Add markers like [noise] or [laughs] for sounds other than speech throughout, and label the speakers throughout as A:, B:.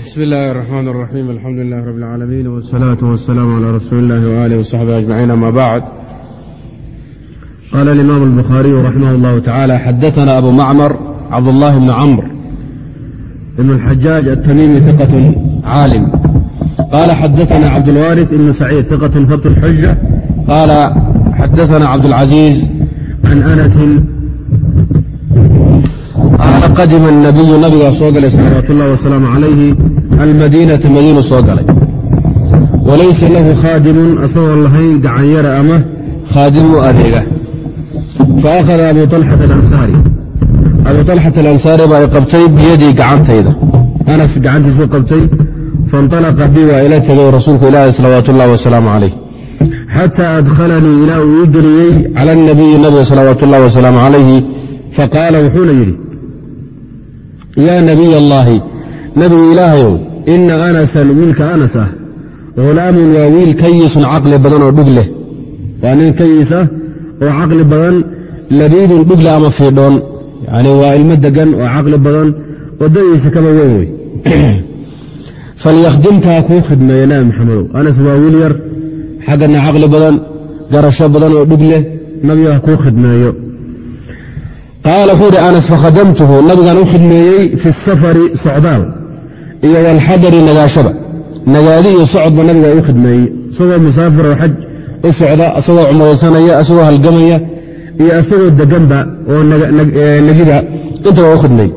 A: bsmi illaahi الرxmaan الraxim alxamdu lilah rab اlcaalamiin wالsalaaةu wالsalaam عlى rasuuli اllahi وalih وصaxbi aجmaciin ama bacd qaala اlimaam الbukhaariyu raximah اllahu taعalى xadaثna abu macmar cabdالlahi bn camr ibn اlxajaaj aلtamimi ثiqaة caalim qaala xadaثna cabdاlwariث ibn saciid ثiqaة sabt اlxuja qaala xadaثna cabdاlcaزiiz can anasin qadima الnabiyu nabigaa soo galay salawaat ullahi wasalaamu calayhi almadiinata madiinu soo galay walaysa lahu khaadimun asagoo lahayn gacanyara ama khaadim u adeega faakhada abu alxata alansaari abu alxata alansaari baa qabtay biyadii gacantayda anas gacantiisuu qabtay faاnطalaqa bi waa ila tegay rasuulku ilaahi salawaat ullahi wasalaamu calayh xataa adkhalanii ilaa uu ii geliyey cala اnabiyi nabiga salawaat ullahi wasalaamu calayhi faqaala wuxuuna yidhi yaa nabiy allaahi nebigu ilaahayow ina anasan wiilka anas ah hulaamun waa wiil kayisun caqli badan oo dhug leh waa nin kayis ah oo caqli badan labiidun dhugle ama fiidhoon yani waa ilmo degan oo caqli badan oo dadiisa kaba weyn wey falyakhdimkaa kuu khidmeeya nabi maxamedow anas waa wiil yar xaggana caqli badan garasho badan oo dhug leh nabiga kuu khidmeeyo qaala wuxuu ihi anas fakhadamtuhu nabigaan u khidmeeyey fi safari socdaal iyo walxadari nagaashaba nagaadi iyo socodba nabiga u khidmeeyey. Isagoo musaafir oo xaj u socda isagoo cumraysanaya isagoo halgamaya iyo isagoo deganba oo negida intaba u khidmeey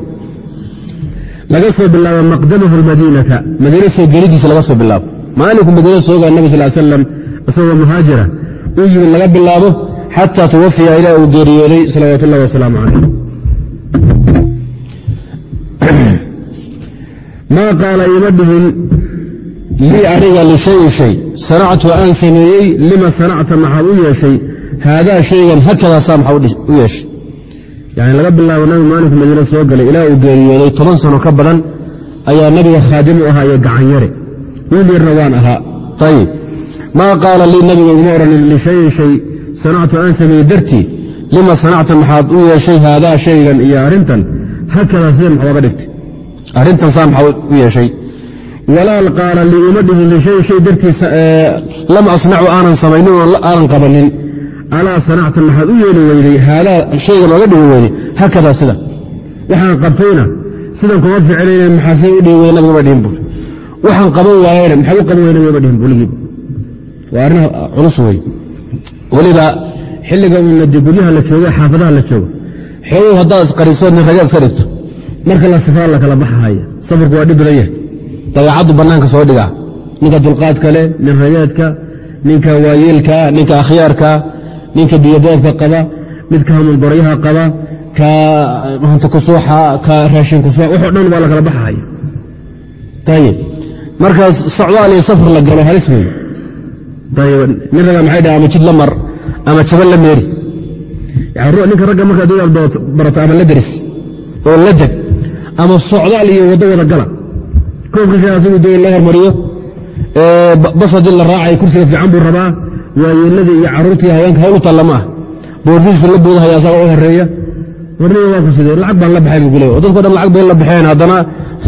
A: laga soo bilaabo maqdamahu lmadiinata madiine soo gelidiisa laga soo bilaabo. Maalinku madiina soogaa nabig sal slam isagoo muhaajira. U yimid laga bilaabo xataa tuwafiya ilaa uu geeriyooday salawaat ullahi wasalaamu calayh maa qaala ima dhihin lii aniga lishayin shay sanactu aan sameeyey lima sanacta maxaad u yeeshay haadaa shaygan hakadaa saa maxaa u yeeshay yani laga bilaabo nabigu maalinku madiine soo galay ilaa uu geeriyooday toban sano ka badan ayaa nabiga khaadim u ahaa iyo gacan yare wiil yarna waan ahaa ayib maa qaala lii nabiga iguma odhanin lishayin shay sanactu aan sameeyey dartii lima sanacta maxaad u yeeshay haadaa shaygan iyo arrintan hakadaa sida maxaa oga dhigtay arrintan saa maxaa u yeeshay walaal qaala lii uma dhihin lishayin shay dartii lam asnacu aanan samaynin oo aanan qabanin alaa sanacta maxaad u yeeli weyday haadaa shaygan oga dhigi weyday hakadaa sida waxaan qabtayna sidan kuma ficlayna maxaasay u dhihi weyda nabigama dhihin buur waxaan qaban waayena maxaa u qaban weyda nabigama dhihin buligiiba waa arrin culus wey weliba xilliga unade guryaha la joogo xaafadaha la joogo xoogow haddaad isqariso nin rageed iska dhigto marka la safraa la baxahaya safarku waa dhib badan yahay dabeecaddu bannaanka soo dhigaa. Ninka dulqaadka leh nin rageedka ninka waayeelka ninka akhyaarka ninka biyoboobka qaba midka hamundaryaha qaba ka hunta kusuuxa ka raashin kusuuxa waxo dhan waa la kala baxahaya markaas socdaal iyo safar la galo halis wey nin raga maxay ama jid la mar ama jaban la meeri. Ninka ragga markaad dadaal barato ama la deris oo la deg ama socdaal iyo waddo wada gala. Koobkiisa la hormariyo bas haddii la raacay kursiga fiican buu rabaa waayeeladii iyo carruurtii haweenka hawlu talla ma ah boorsidiisa la boodahaya asaga u horreeya horniga waa ku lacag baan la baxay buu kuleey dadko dhan lacag bay la baxeen haddana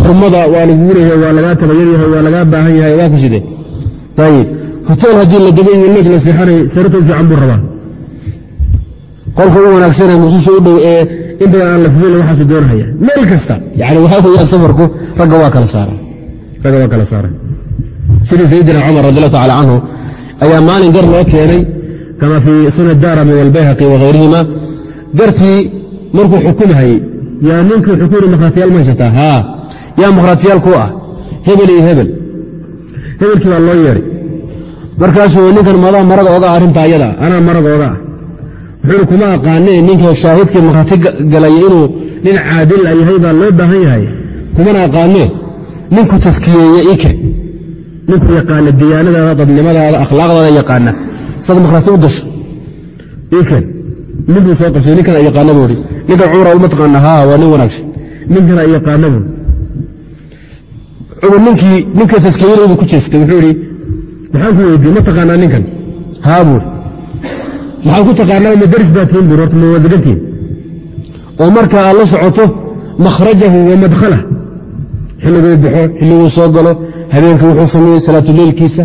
A: xurmada waa lagugu leeyahay waa lagaa tabayar yahay waa lagaa baahan yahay waa ku sidee. Ayib hotel haddii la degay iyo leeg la seexanay sarata u fiican buu rabaa. Qolka u wanaagsanee muqdisho u dhow ee in badan aan la fugeyn waxaasu doonahaya. Meel kasta. Yani waxaa weeyaan safarku ragga waa kala saara ragga waa kala saara sidii sayidina cumar radi allahu tacala canhu ayaa maalin gar loo keenay kama fii sunan daarami walbayhaqi wakayrihima gartii markuu xukumahayey yaa ninkii yidhi makhraatiyaal ma haa. Yaa makhraatiyaal ku ah. Hebel iyo hebel. Hebelkii baa loo yeedhay markaasuu ninkan madaa maraga oga arrinta ayada anaa maraga oga ah. Wuxuuna kuma aqaanee ninka shaahidkii makhraati galaya inuu nin caadil a yahay baa loo baahan yahay. Kumana aqaanee ninku taskiyeeye ike. Ninku yaqaana diyaanadaada dadnimadaada akhlaaqdaada yaqaana. Sad makhraati u gasho iken ninkuu soo qabsay ninkana yaqaana buui ninkan cumar ma taqaana haa waa nin wanaagsan. Ninkana yaqaana bu cumar ninkii ninka taskiyeynabu ku jeestay wuxuu ihi maxaan ku weydiye ma taqaanaa ninkan? Haa buuri maxaad ku taqaanaa ma baa tihin buur horta ma waa degantihin oo marka aad la socoto makhrajahu wa madkhalah xilliguu baxo xilliguu soo galo habeenkii wuxuu sameeyey salaatuleylkiisa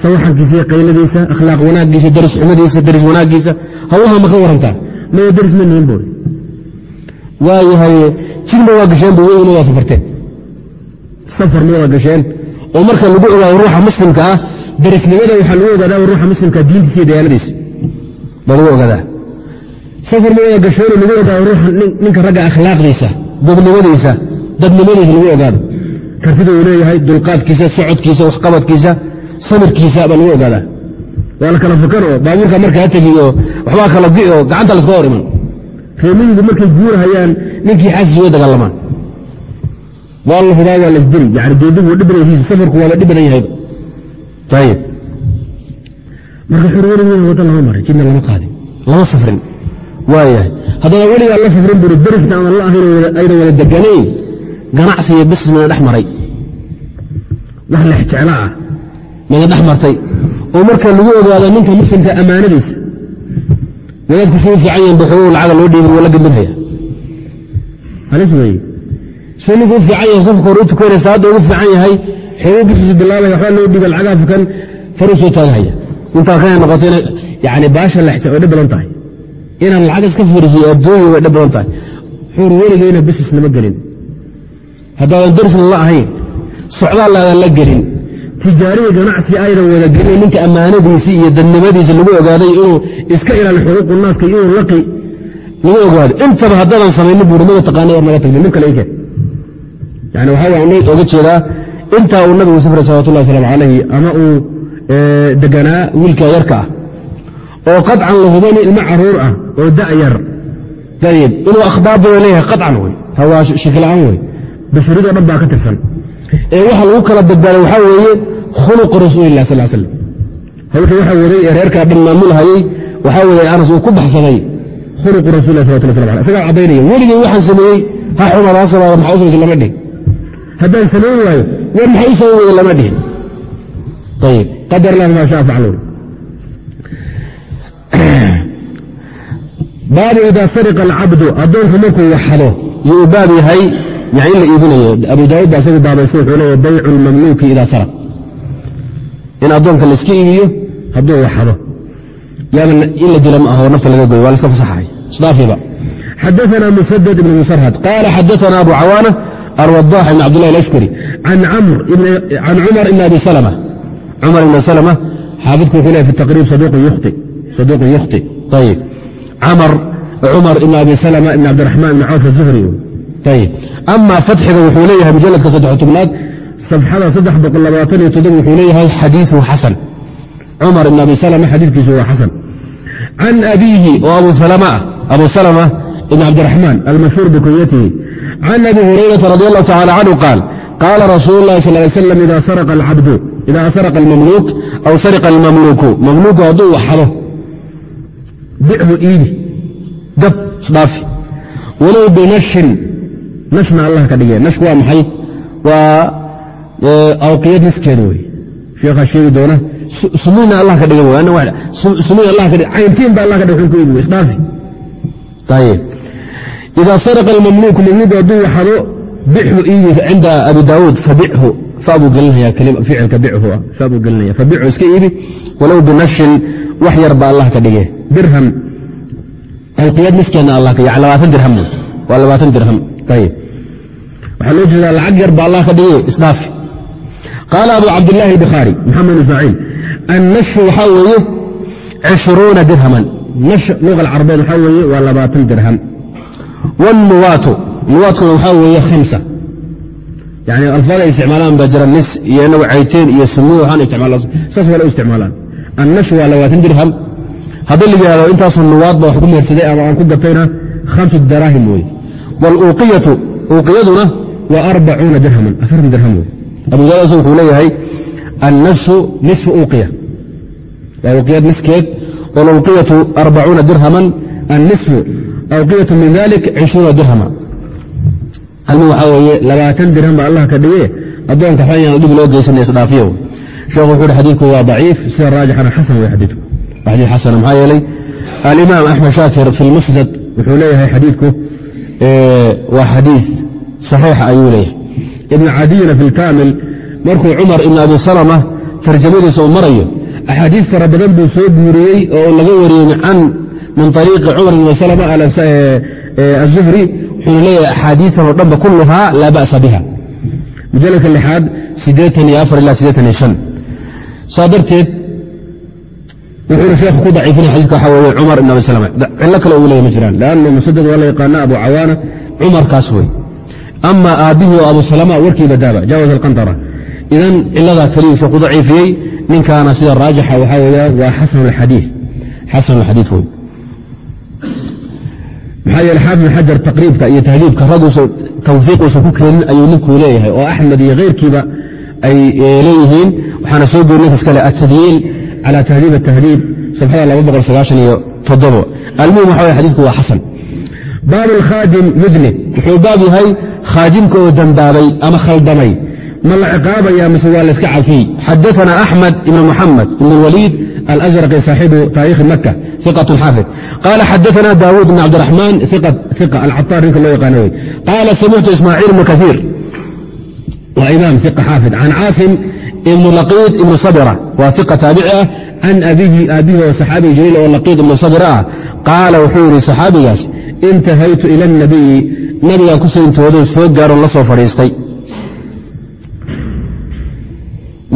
A: sawaxankiisa iyo qayladiisa akhlaaq wanaagiisa daris xumadiisa daris wanaagiisa hawlaha ma ka warantaa maya daris ma nihin buuri waayahay jirma waa gasheen bu weyna waa safarteen. Safar ma waa gasheen. Oo marka lagu ogaado ruuxa muslimka ah darisnimada waxaa lagu ogaadaa ruuxa muslimka diintiisa iyo dayaaladiisa. Baa lagu ogaadaa? Safar ma waa gasheenoo lagu ogaado ruuxa ninka ragga akhlaaqdiisa. Gobnimadiisa dadnimadiisa lagu ogaado. Kartida uu leeyahay dulqaadkiisa socodkiisa waxqabadkiisa samirkiisa baa lagu ogaadaa. Waa la kala fakan oo baabuurka markaa tegi oo waxbaa kala gi oo gacanta laska hor iman. Reemiyigu markay guurhayaan ninkii xaasis way dagaalamaan. Waa la hubaa waa lasdili yani geedigu waa dhib badaysiisa safarku waa la dhib badan yahayba marka xur weligeeda wadda lama marin jidna lama qaadin. Lama safrin. Waayahay. Haddana weligaa la safrin buri derisna aan la ahayn ayna wada deganayn ganacsi iyo bisnis mana dhex maray. Wax lexjeclo ah. Mana dhex martay. Oo marka lagu ogaado ninka muslimka ammaanadiisa wadaadku suu fiican yahin baxogow lacaga loo dhiibin waa la gembinhaya halis weeye. Suu ninkuu fiican yahay safka hore u tukanaysa hadda ugu fiican yahay xoogo bishiisu bilaabaya waxbaa loo dhiiba lacagaa fukan faruu soo taagahaya. Intaa kana noqoto yani baasha lexsa way dhib badan tahay. Inaan lacag iska fiirisiyo adduunya way dhib badan tahay. Xuur weligeyna bisis lama gelin. Haddaadan darisna la ahayn socdaallaadan la gelin. Tijaariya ganacsi aynan wada gelin ninka ammaanadiisii iyo dadnimadiisa lagu ogaaday inuu iska ilaali xuquuqu naaska inuu laqi lagu ogaado intaba haddaadan samaynin buuri maga taqaana war naga tagni nin kale ikeen yani waxaa waa oga jeedaa intaa uu nabigu safray salawatullah wasalaamu calayhi ama uu deganaa wiilka yarka ah oo qaطcan la hubani ilmo carruur ah oo da'yar ayib inuu akhbaar badan leeyahay qaطcan wey taa waa shakila'aan wey basharidoo dhan baa ka tirsan. Ee waxa lagu kala badbaaday waxaa weeye khuluqa rasuulilah sal slam hawsha waxaa waday ee reerkaa dhan maamulhayey waxaa weeye anas uu ku baxsaday khuluqu rasulilah salawatullah slam alay isagaa caddaynaya weligay waxaan sameeyey ha xumaad ha maxaa u lama dhihin haddaan samayn waayo war maxay sababooda lama dhihin. Ayb qadar lah maa shaa facluun [clears throat] baabu ida sariqa alcabdu addoonku markuu waxhalo yuu baab yahay yani in la iibinayo. Abu daawud baa isagu baabaysa wuxuu leeya baycu lmamluuki idaa saraq in addoonka layska iibiyo hadduu waxhalo yaaba in la dila ma aho nafta laga goyo waa la fasaxay. Isdhaafiba xadaana musadad ibn musarhad qaala xadaana abu cawaana alwadax ibn cabd lah alashkuri can cumar ibn abi salma cumar ibn salma xaafidku wuxuu leeya fi taqriib saduuqun yukhti. Ayib cumar ibn abi salma ibn cabdiraxmaan ibn cawf azuhri ayib ama fatxiga wuxuu leeyahay mujaladka saddex tobnaad safxada saddex boqol labaatan iyo toddoba wuxuu leeyahay xadiiثu xasan. Cumar ibn abi salma xadiidkiisu waa xasan. Can abiihi oo abu salma ah abu salma ibn cabdiraxmaan almashhuur bikunyatihi can abi hurayrata radi allahu tacala canhu qaal qaala rasuulu اlahi sal slam ida saraqa almamluuk aw sariqa almamluuku mamluuku hadduu waxado bichu iibi gad isdhaafi walow binashin nashna allah ka dhigee nashku waa maxay waa awqiyad niskeeda wey sheekhaa sheegi doona sumina allah ka dhiga sumina allah ka dhig cayntiin ba allah ka dhig xun ku iibi isdhaafi ayib idaa saraqa almamluuku mamluuku hadduu waxado bixu iibi cinda abi daawuud fabichu fabuu gelinaya ficilka bichu ah fabuu gelinaya fabichu iska iibi walow binashin wax yar ba allah ka dhige dirham awqiyad niskeedna allah ka labaatan dirham waa labaatan dirham ayib waxaa loo jeedaa lacag yar ba allah ka dhige isdhaafi qaala abu cabdillaahi albukhaari maxamed ismaaciil annashu waxaa weeye cishruuna dirhaman nash luga alcarabeed waxaa weeye waa labaatan dirham wاllugaatu lugaadkooda waxaa weeye hamsa yani alfaad isticmaalaan baa jira nis iyo nawcayteen iyo sinu waxaan isticmaalaan saas waa loo isticmaalaan annash waa labaatan dirham haddii la yidhahdo intaasu nuwaad ba wax ku meersaday ama aan ku gatayna khamsu daraahim weye waluuqiyatu uuqiyaduna waa arbacuuna dirhaman afartan dirham wey abu daas wuxuu leeyahay annashu nisfu uuqiya waa uuqiyad niskeed waluuqiyatu arbacuuna dirhaman annisfu awqiyatu min dalik cishruuna dirhama halmi waxaa weeye labaatan dirham baa allah ka dhige addoonka xayaan dhib loo geysanay isdhaafiyo sheekhu wuxuu hi xadiidku waa daciif sida raajixana xasan wey xadiidku xadiid xasana maxaa yeelay alimaam axmed shaakir fi lmusnad wuxuu leeyahay xadiidku waa xadiid saxiixa ayuu leeyahay ibnu cadiyina fi lkaamil markuu cumar ibn abi salama tarjamadiisa uu marayo axaadiis fara badan buu soo min ariiqi cumar ibn salama azuhri wuxuuna leeyahay axaadiisan oo dhanba kulluhaa laa ba'sa biha mujaladka lixaad saa darteed wuxuuna sheekhu ku daciifinaya xadidka waxaa weeye cumar ibn abi salama cillo kale uu leeyahy ma jiraan leanna musadad waa la yaqaana abu cawaana cumarkaas wey ama aabbihii oo abu salama warkiiba daaba jaawaz alqantara idan ciladaa keliyu sheekhu daciifiyey ninkaana sida raajixa waxaa weeya waa xasan alxadiid xasan alxadiid wey maxaa yeele xaafid xajar taqriibka iyo tahdiibka raguusa tawfiiquusan ku keenin ayuu ninkuu leeyahay oo axmed iyo keyrkiiba ay leeyihiin. Waxaana soo gori ninka iskale atadyiil cala tahdiib atahdiib sabxada almuhim waxa wey xadiidku waa xasan. Baab alkhaadim yudni wuxuu baab yahay khaadimka oo dembaabay ama khaldamay. Ma la ciqaabaya mise waa layska cafiyey xadaana axmed ibn muxamed ibn اlwaliid alأزrqi saaxibu taarikhi maka iqة xaafid qala xadaana daawuud bn cabdiraxmaan iq alcaطaar ninka loo yaqaano wey qaala samictu ismaaciil ibn kaiir waa imaam iq xaafid can caasim ibn laqiid ibn sabra waa iqa taabici ah can abihi aabihi oo saxaabi jaliil oo laqiid ibn sabra ah qaala wuxuu yidhi saxaabigaas intahaytu ila اnabiyi nabigaan ku sayntoodo soo gaaron la soo fadhiistay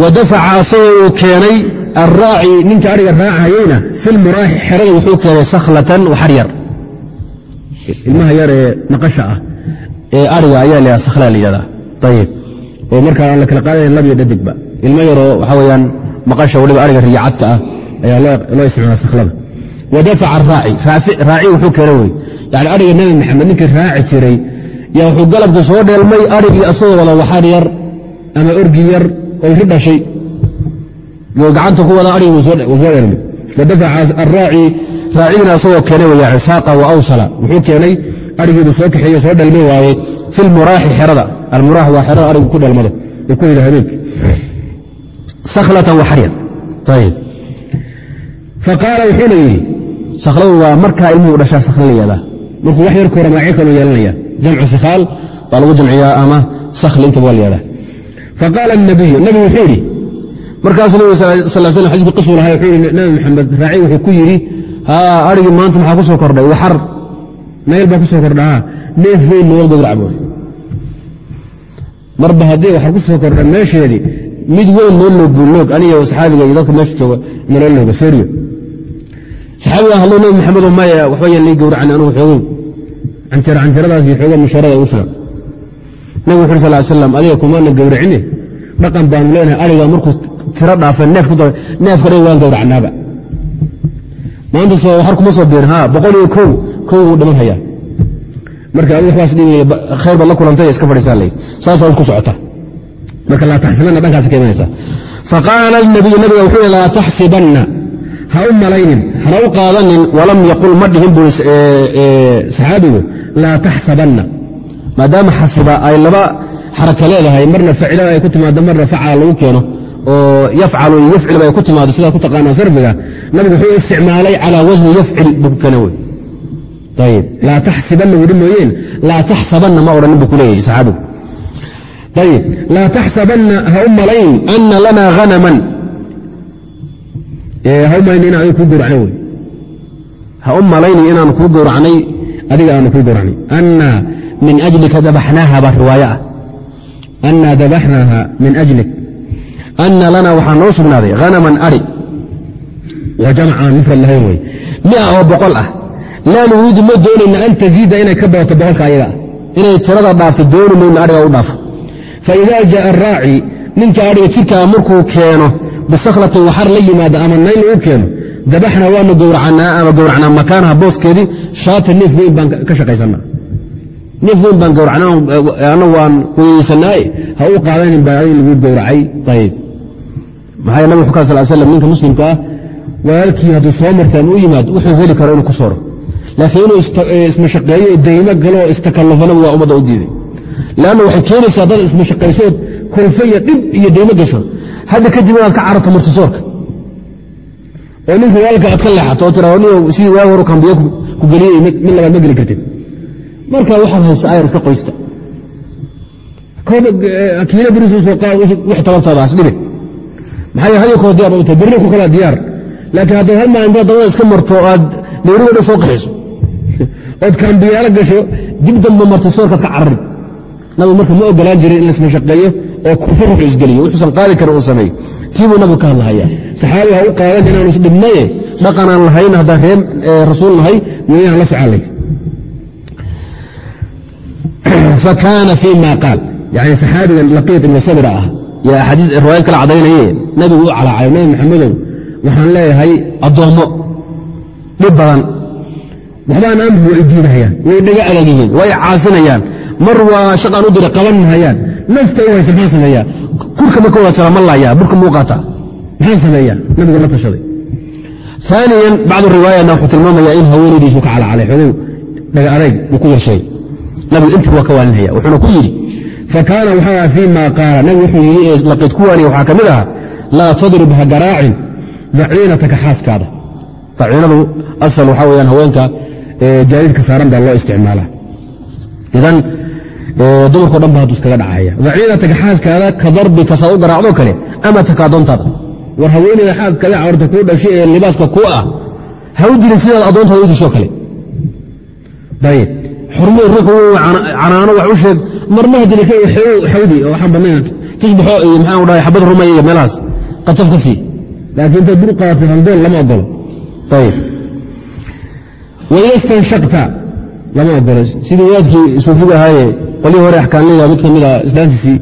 A: wadafaca asagoo uu keenay alraaci ninka ariga raacayeyna fi lmuraaxi xerada wuxuu keenay sakhlatan waxar yar ilmaha yar ee naqasha ah ee ariga ayaa la sakhla la yihahdaa ayib oo markaa aan la kala qaadayn labiyo dhadigba ilmo yaroo waxaa weyaan maqasha waliba ariga riyacadka ah ayaa loo isticmaala sakhlada wadafaca araaci raaci wuxuu keenay wey yani ariga nebi maxamed ninkii raaci jiray yaa wuxuu galabka soo dheelmay arigii asagoo wada waxar yar ama orgi yar oy yo gacanta ku wada arig soo dheelmay wadafaca araaci raacigina asagoo keenay waya cisaaqa wa awsala. Wuxuu keenay? Arigiibuu soo kaxeeye soo dhelmay waayey fi lmuraaxi xerada. Almuraax waa xerada arigu ku dhelmado ee ku hida habeenki sakhlatan waxaryan ayib faqaala wuxuuna yidhi sakhladu waa markaa ilmuhu dhashaa sakhla la yihahdaa markuu wax yar kora magacyo kaloo yeelanaya. Jamcu sikhaal waa lagu jamciyaa ama sakhli intaba waa la yihahdaa faqaala الnabiyu nabigu wuxuu yidhi markaasuu nabig sal l slam xadidku qisuu lahay wuxuu yidhi nabi maxamed raaci wuxuu ku yidhi haa arigii maanta maxaa ku kordhay? Waxar nayl baa ku soo neef weyn noo gowrac marba haddii waxar ku kordha meesheedii mid weyn noo loog buu loog aniga saxaabiga iyo dadka meesha jooga naloo looga sooriyo saxaabiga hadlo nabi maxamedo maya waxba yaan lii gowracani anugu xoogow canjira canjiradaas iyo xooga mushaarada ugu filan nabig wuxu ur sal slam adiga kumaana gowracine dhaqan baanu leenahay ariga markuu tiro dara neefka dhan waan gowracnaaba maanta waxar kuma soo biirin ha boqol iyo kow kow wuu dhiman hayaa. Marka dhibaya khayr baad la kulantay iska fadhiisaa lay saasoo ku socota. Marka laa taxsibanna dhankaas ka imanaysa faqaala nabiyu nabiga wuxuu yhi laa taxsibanna ha u malaynin hana u qaadanin walam yaqul ma dhihin bui saxaabigu. Laa taxsabanna maadaama xasiba ay laba xaraka leedahay marna facilada ay ku timaado marna facala lagu keeno oo yafcalu iyo yafcilba ay ku timaado sidaa ku taqaanaa sarfiga nabigu wuxuu isticmaalay calaa wasni yafcil buu keena wey ayib laa taxsibanna wudhi mooyeen. Laa taxsabanna ma odhanin buu ku saxaabigu. Ayib laa taxsabanna ha u malayn ana lanaa hanaman ha u malayn inaan kuu gowracnay wey ha u malayni inaan kuu gowracnay adiga aanu kuu gowracnay anna min ajlika dabaxnaaha baa riwaaye ah. Anna dabaxnaaha min ajlik anna lanaa waxaa noo sugnaaday hanaman ari waa jamcan mufrad lahayn wey mia oo boqol ah laa nuriidu ma doonayna an taziida inay ka badato boqolka ayaga ah inay tirada dhaafto dooni mayna ariga u dhaafo faidaa jaءa araaci ninka adhiga jirkaa markuu keeno bisakhlatin waxar la yimaado ama nayl uu keeno dabaxnaa waanu gowracanaa ama gowracnaa makaanaha booskeedii shaata neef weyn baan ka shaqaysanaa neef weyn baan gowracnaa annagu waan weyeysanaaye ha u qaadanin baa lagu gowracay ayib maxaa nabig wuxuu ka sal slam ninka muslimka ah walaalkii hadduu soo marta ama u yimaado wuxuu heli karo inuu ku sooro. Laakiin inuu ismashaqeeyo daymo galo istakallufana waa ummadda u diiday. Leanna waxay keenaysaa dad ismashaqaysood kolfe iyo dhib iyo daymo gasho. Hadda kadib inaad ka cararto martisoorka oo ninku walaalka aad ka leexato oo tira sidii waagi horu kambiye ku geliyey mid labaad ma geli kartid. Marka waxaad haysa ayar iska qoysta. Kiilo beriis u soo qaad wix tabantaada has dhibe maxaa yeele haddii koo diyaar u tahay? Berri ku kala diyaar. Laakiin haddaad hal maalin intaad dabada iska marto aad nayrigo dhan soo qaxiso ood kaambiyaalo gasho dib damba marta soorkaad ka carari. Nabigu marka ma ogolaan jirin in laismashaqeeyo oo kufi ruuxu isgeliyo. Wuxuusan qaadi karin uu sameeyo. Tiibuu nabigu ka hadlahaya saxaabi ha u qaadan inaanu isdhibnaye dhaqanaan lahayn haddaan ree rasuul nahay weynaan la socaalay [clears throat] fakaana fii ma qaal. Yani saxaabigan laqiid ibnu sabira ah riwaayad kala cadaynaye. Nabigu u calaacayo nabi maxamedow waxaan leeyahay addoommo dhib badan. Waxbaan amri way diidahayaan way dhaga adag yihiin way caasinayaan mar waa shaqaan u diray qaban mahayaan nafta u haysa sameeyaa? Kurka ma ka wada jara ma laayaa burka muuqaata maxaan sameeyaa? Nabigu la tashaday. Aaniyan bacdu riwaayana wuxuu tilmaamayaa in haweenaydiisu ka calacalay xogow dhaga adayg uu ku yeeshay nabigu intii waa ka waalinaya wuxuuna ku yidhi fakaana waxaa fii ma qaala nabigu wuxuu yidhi laqid ku waaniya waxaa ka mid ahaa laa tadrib ha garaacin daciinataka xaaskaada daciinadu asal waxaa weyaan haweenka jaadidka saaran baa loo isticmaala idan dumarkao dhan ba haddu iskaga dhacaya daciinataka xaaskaada ka darbika saa u garaacdo kale ama takaadoontaada war haweeneyda xaaskaada cawarta kuu dhashay ee libaaska ku ah ha u dilin sidaad addoontaada u disho kale ayib xurmuu ruuxu canaano wax u sheeg. Marmaha dili xawdi oo waxaan banayn tusbaxo iyo maxaan dhahay xabad rumay iyo meelahaas. Qataf ka sii. Laakiin intaad dur qaadatay haldoon lama ogolo ayib waidastanshaqta lama ogolo sidii wadaadkii suufiga ahaaye qolyii hore axkaanliga mid ka mida islaantiisii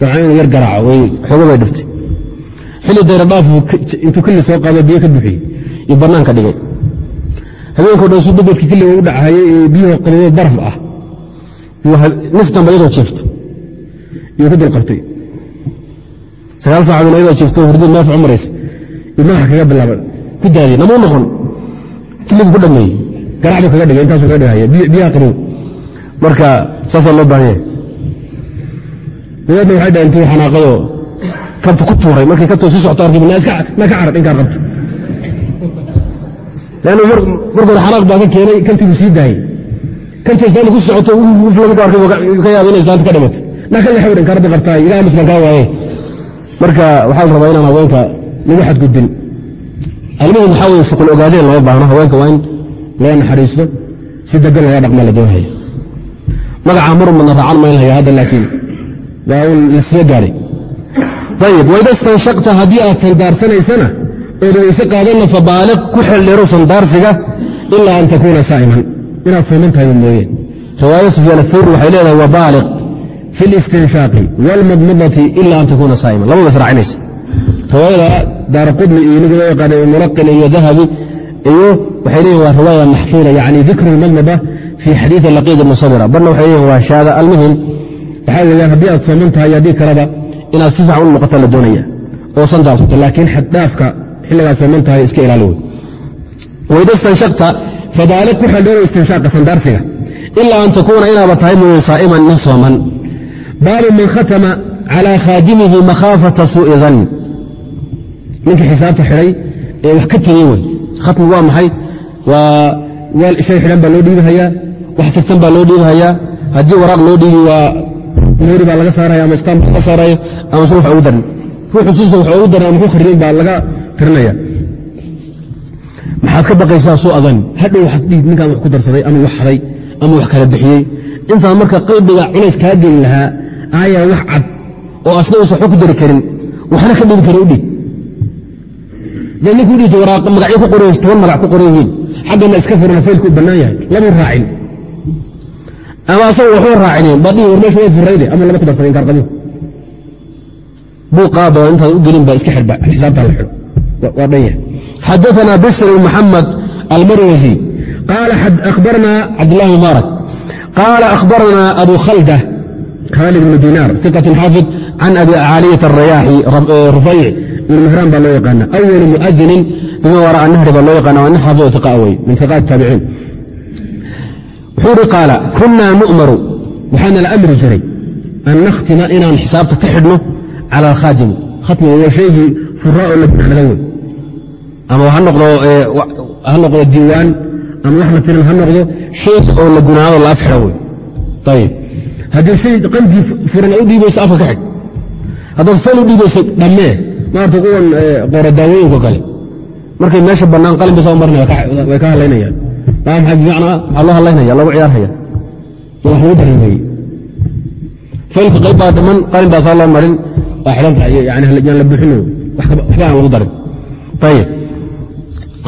A: dabcan inuu yar garaaco way xooga bay dhiftay. Xilli dayra dhaafu intuu kili soo qaado biyo ka buxiyey iyo bannaanka dhigay habeenko dhan suu dabadkii kiliga u dhachayay ee biyuhu qabado baraf ah. Nis damba iyadoo jiifta. Iyuu ku dulqabtay sagaal saacadoon iyadoo jiifto hurdid meel ficu maraysa iyo madaxa kaga bilaaba ku daadiye namuu noqon. Kiligu ku dhameeyey. Garacdu kaga dhigay intaasu kaga dhigaya biyaha qabow marka saasaa loo baahan yahay dabeedna waxay dhaha intuu xanaaqayoo kabta ku tuuray. Markay kabta sii socto arkay na ka carab inkaad qabto lannu marka hore xanaaq baa ka keenay kantiibuu sii daayey kantii islaanta ku socoto ka yaaba ina islaanta ka dhimato na ka lexawr inkaarada qabtaay ilaha musban kaa waaye marka waxaa la rabaa inaan haweenka lagu xadgudbin almuhim waxaa weye shuqul ogaadeen lama baahno haweenka waa in loo naxariisto si degan looga dhaqma la doonhaya magacaa marun badna raacan maynhaya hadda laakiin waa un lasla gaadhay ayib waida stanshaqta haddii aad tandaarsanaysana ood weyse qaadanna fabaaliq ku xeldheerow sandaarsiga ilaa an takuuna saa'iman. Inaad sooman tahay mooye. Riwaaya sufyaan athawri waxay leedahay wabaaliq fi listinshaaqi wاlmadmadati ila an takuuna saa'iman. Labada israacinaysa riwaayada daara iyo niga loo yaqaana mulaqin iyo dahabi iyo waxay leeyihiin waa riwaaya maxfuula yani dikru lmadmada fii xadiidi laqiid ibni barna waxay leeyihiin waa shaada almuhim. Waxaa weeyaan haddii aad sooman tahay haddii kaleba inaad si fiican u noqota la doonaya oo sandaarsato laakiin xaddhaafka xilligaad sooman tahay iska ilaali wey waida stanshaqta fabaaliq ku xeldheero istinshaaqa sandaarsiga. ilaa an takuuna inaaba tahay mooye saa'iman nin sooman. Baabu man khatama calى khaadimihi makhaafata suu'i dan ninkii xisaabta xidhay ee wax ka tegey wey. Khatmigu waa maxay? Waa shay xidhan baa loo dhiibihayaa wax tirsan baa loo dhiibihayaa haddii waraaq loo dhiibi waa moori baa laga saaraya ama staan baa laga saaraya ama wax ugu darin ruuxu sidiisa wax ugu darin ama ku khariin baa laga tirinaya. Maxaad ka baqaysaa suu adan? Hadhow waxaad dhihi ninkaan wax ku darsaday ama wax haday ama wax kala bixiyey. Intaan marka qalbiga culays kaa geli lahaa aayaa wax cad oo asna uusan waxba ku dari karin. Waxna ka dhibi karin u dhig. Dee ninkuu dhigta magacyo ku qoran toban magac ku qoran yihiin xaggana iska furana faylku u bannaan yahay. Labuu raacin. Ama asagu waxba raacinen baa dhihi war meesha way furayde ama laba ku darsaday inkaar qabiil buuqaadoo intaad u gelin baa iska xidhba xisaabtaa la xidho. waa xadaثna bsr mحamed almarwزي qal أخbarna cabdالlah mubaarak qala أخbarna abu khaldة khaalid بn dinar ثiqة xaafiظ can abi caaliyة الrayaaxi rufayc ibn mhraan baa loo yaqaana أwl muؤdinin bima waraء nahri baa loo yaqana waa nin xaafiظ iqa wey min iqaat taabiciin wuxuu hi qaala kuna nu'maru waxaana la amri jiray an nakhtima inaan xisaabta ka xidhno calى alkhaadimi khatmiga waa shaygii furaa oo la binacnada wey ama ha noqdo diiwaan ama wax la tirin ha noqdo shay oo la gunaado la afxidho wey ayib haddii shay qandii furan u dhiibayso afka ka xig. Haddaad fayl u dhiibayso dhammee maarta kuwan qooradaawooyinko kale. Markay meesha bannaan qalin bay soo marinaya way ka hadlaynayaan. Maa maxay bimacnaa? Waxaa loo hadlaynaya loogu ciyaarhaya wax lagu darin weeye faylka qayb baa dhiman qalin baa loo marin. Waa xidhan tahay yani yaan la buuxin waxba aan lagu darin. Ayib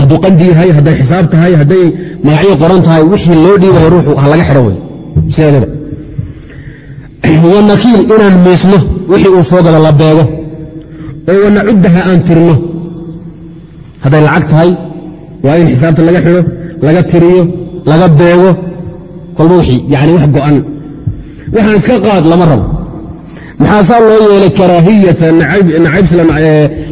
A: hadduu qandi yahay hadday xisaab tahay hadday magacyo qoran tahay wixii loo dhiibayo ruuxu ha laga xidho wey sideedaba wanakiil inaan miisno wixii uu soo galo la beego. Oo wanacuddaha aan tirno. Hadday lacag tahay waa in xisaabta laga xidho laga tiriyo laga beego. Kolba wixii yani wax go'an. Waxaan iska qaad lama rabo. Maxaa saa loo yeelay karaahiyata nacaybs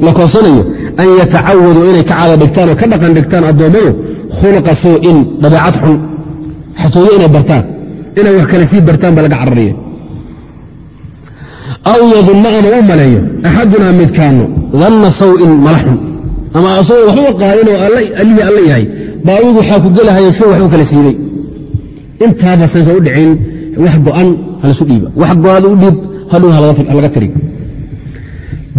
A: la koosanayo an yatacawaduu inay ka dhigtaan oo ka dhaqan dhigtaan addoommadu khuluqa suu'in dabeecad xun xatooyo inay bartaan inay wax kale sii bartaan baa laga carariya aw yadunna ama u maleeyo axadunaa midkaano danna saw'in mala xun ama asagoo waxba qaadinoo allihii alla yahay baa adigu waxaa ku gelahaya si waxu kala siibay intaaba u dhicin wax go'an halasu dhiiba wax go'aad u dhiib hadhow halaga tiri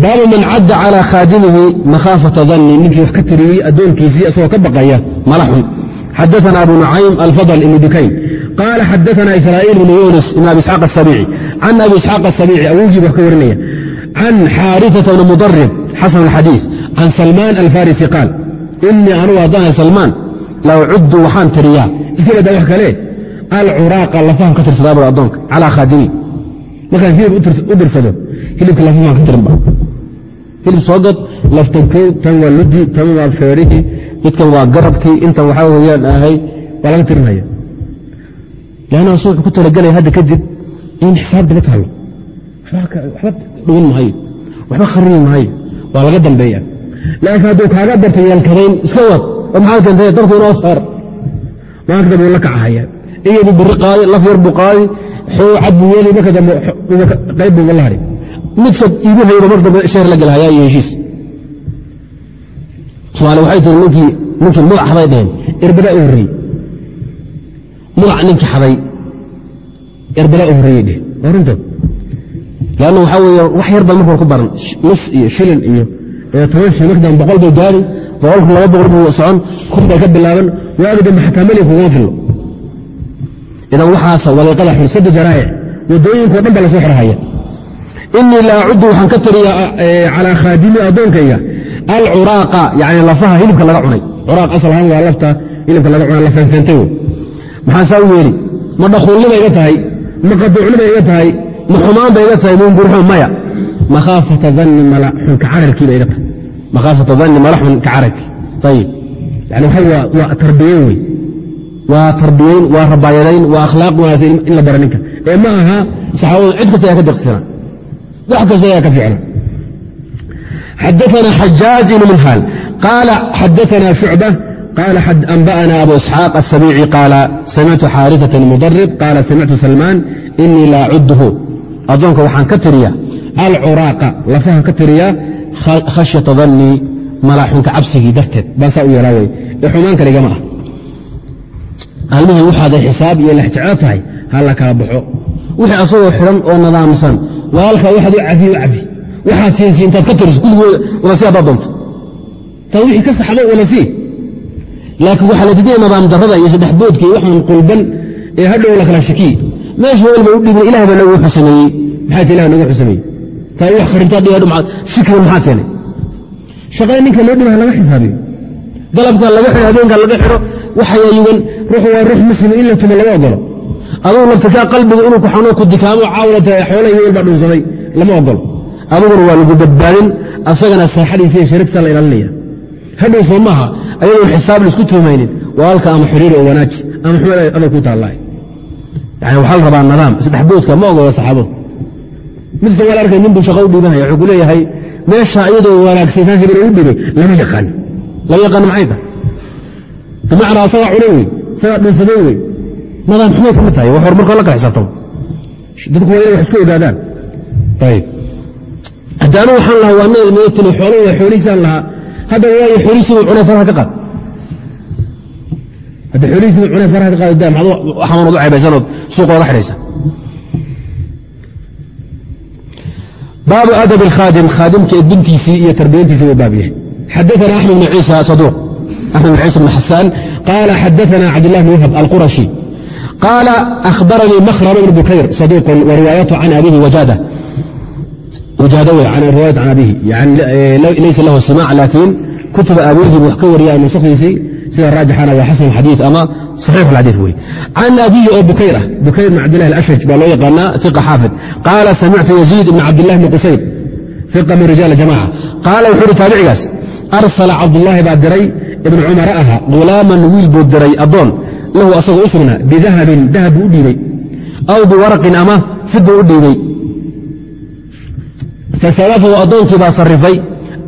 A: baabu man cadda calىa khaadimihi makhaafata danni ninkii wax ka tiriyey addoonkiisii isagoo ka baqaya mala xun xadaana abu nucaym alfadl ibn dukayn qaala xadaana israa'iil ibnu yunis ibn abi isxaaq asabici can abi isxaaq asabici awogii wax ka warinaya can xaariثata bni mudarib xasan alxadiiث can salmaan alfarisi qaal inii anugu haddaan salmaan la ucuddu waxaan tiriyaa iska badaa wax kale alcuraaqa lafahan ka tirsadaa bur addoonka calaa khaadimi markaan hilib u dirsado hilibka lafahan ka tirinba hilib soo gad laftan kow tan waa ludi tan waa feerihii midkan waa garabkii intan waxaa weyaan ahay waa laga tirinaya. Lanna asu wuxuu ku talagelaya hadda kadib in xisaabta la taalo. Waxba dhugin maayo waxba kharimi maayo waa laga dambeeya. Laakiin hadduu kaaga darta yeelkadayn iska wad oo maxaad keentay dabku inoo saar? Maanta dambe la kacahaya. Iyadu biri qaadi laf yar buu qaadi xoo cad buu yeeli marka dambe qayb buu la hari midka iibinayba mar dambe sheer la gelhayaa iyo heshiis. Somaali waxay tiri ninkii ninkii magac haday dheheen erbadaa u horreeyey. Magac ninkii haday erbadaa u horreeyey dheheen runtood lanna waxaa weeye wax yar baa marka ku baran nus iyo shilin iyo toban shil marka dambe boqol bay gaari boqolku laba boqol buu socon kun bay ka bilaaban waagi dambe xataa meli kuguma fillo idan waxaas waliiqada xun sadde jaraa'ic waddooyinko dhan baa la soo xirhaya inii la acuddu waxaan ka tiriyaa calaa khaadimi addoonkayga. Alcuraaqa yani lafaha hilibka laga cunay. Curaaq asal ahaan waa lafta hilibka laga cunay la feenfeentay wey maxaa saa u yeeli ma dhakuulnibay iga tahay ma qaduucnibay iga tahay ma xumaan bay iga tahay mungurxuun maya. Makhaafata danni malaxunka cararkiiba iga tahay. Makhaafata danni malaxun ka cararkii. Ayib yani waxa waa tarbiyen wey waa tarbiyeyn waa rabaayadayn waa akhlaaq wanaagsan in la bara ninka. Ee ma aha saxaabadu cid kasta ayaa ka deqsana wax kasta ayaa ka fiicna xadaثna xajaaج ibn minhaal qaala xadaثna shucbة qaala anba'na abu isxaaq الsabiici qaala samictu xaariثaة mudarib qaala samictu salmaan inii la acudhu addoonka waxaan ka tiriyaa alcuraaqa lafahan ka tiriyaa khashyaةa dannii malaaxunka cabsigii darteed baan saa u yeelaa wey ee xumaan kaligama ah almihii waxaaday xisaab iyo lexjeclo tahay ha la kala baxo wixii asagoo xidhan oo nadaamsan walaalkaa waxaad u cafiye u cafi waxaad siinsi intaad ka tiriso kulligooda wala si haddaad doonto. Taa wixii ka saxday wala sii laakiin waxaa la diidaya nadaam darrada iyo saddexboodka iyo waxaan qulban ee hadhow la kala shakiye. Meesha weel bay u dhibin ilah baa nagu xusameeyey. Maxaa ta ilah nagu xusameeyey? Taa wax karintaa dhihadho shikida maxaa keenay shaqada ninka loo dhibaha laga xisaabiyo galabka laga xiro habeenka laga xiro waxayayugan ruux waa ruux muslima in la tumo laga ogolo adugu laftikaa qalbiga inuu ku xanuo ku dikaamo caawlata xoolaha yeel baa dhunsaday lama ogolo aduguna waa lagu badbaadin asagana saaxadiisa iyo sharifta la ilaalinaya hadhow soo ayadoon xisaab la isku tuumaynin walaalka ama xiriir oo wanaaji ama xumed adag ku taallahay. Yani waxaa la rabaa nadaam saddexboodka ma ogola saxaabadu. Mid sagaal arkay nin buu shaqo u dhiibanaya wuxuu ku leeyahay meesha iyadoo wanaagsaysaan hebel u dhibay lama yaqaan. Lama yaqaan maxay tahay bimacnaa asagaa cunay wey isagaa dhinsaday wey nadaam xumay kama tahay wax horumarkoo la kala xisaabtamo dadku waa inay wax isku ogaadaan hadda anigu waxaan lahaa waa nmtn xoolo waa xoolihiisaan lahaa. Hadda waayo xoolihiisii buu cunay faraha ka qaad. Hadda xoolihiisii buu cunay faraha ka qaad da maxaad xamaanood u caybaysanood suuqa oga xidhaysa. Baabu adab اkhaadim khaadimka edbintiisii iyo tarbiyantiisii u baab yahay. Xadaana axmed bn ciisa saduuq. Axmed bn ciisa bn xasaan qaala xadaana cabdillah bn wahab alqurashi bn bukayr saduuqun wariwaayatu can abihi wajaada wajaada wey riwaayat can abihi yani laysa lahu simaac laakiin kutuba abihi wax ka wariya nusakdiisii sida raajixana waa xasan xadii ama saxiix xadii wey can abihi oo bukayr ah bukayr bn cabdillahi alashaj baa loo yaqaanaa iqa xaafid qaala samictu yaziid ibn cabdillahi bni qusayr iqa min rijaal jamaca qaala wuxuu uhi taabicigaas arsala cabdullaahi baa diray ibn cumara aha hulaaman wiil buu diray addoon lahu asagoo u sugnaa bidahabin dahab buu u dhiibey aw biwaraqin ama fiduu u dhiibey fasarafahu addoonkii baa sarifay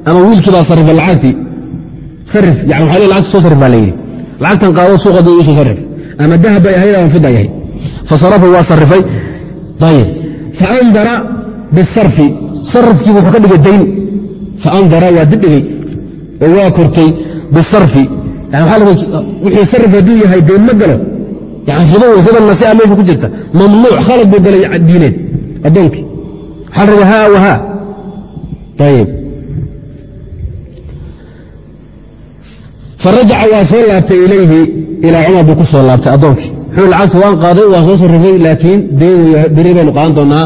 A: ama wiilkii baa sarifay lacagtii. Sarif yani waxa le lacagta soo sarif baa layidhi lacagtan qaado suuqada iisoo sarif. Ama dahab bay ahayd ama fida yahay fasarafahu waa sarifay. Ayib faandara bisarfi sarifkii wuxuu ka dhigay dayn. Faandara waa dibdhigay oo waa kortay bisarfi sarif hadduu yahay dayn ma galo. Yani ribo wey riba nasiica meesha ku jirta. Mamnuuc khalad buu galay diineed addoonkii. Waxaa la rabay haa wa haa. Ayib farajaca waa soo laabtay ilayhi ilaa cumar buu ku soo laabtay addoonkii. Wuxuu lacagta waan qaaday waan soo sarifay laakiin beri baynu qaadan doonaa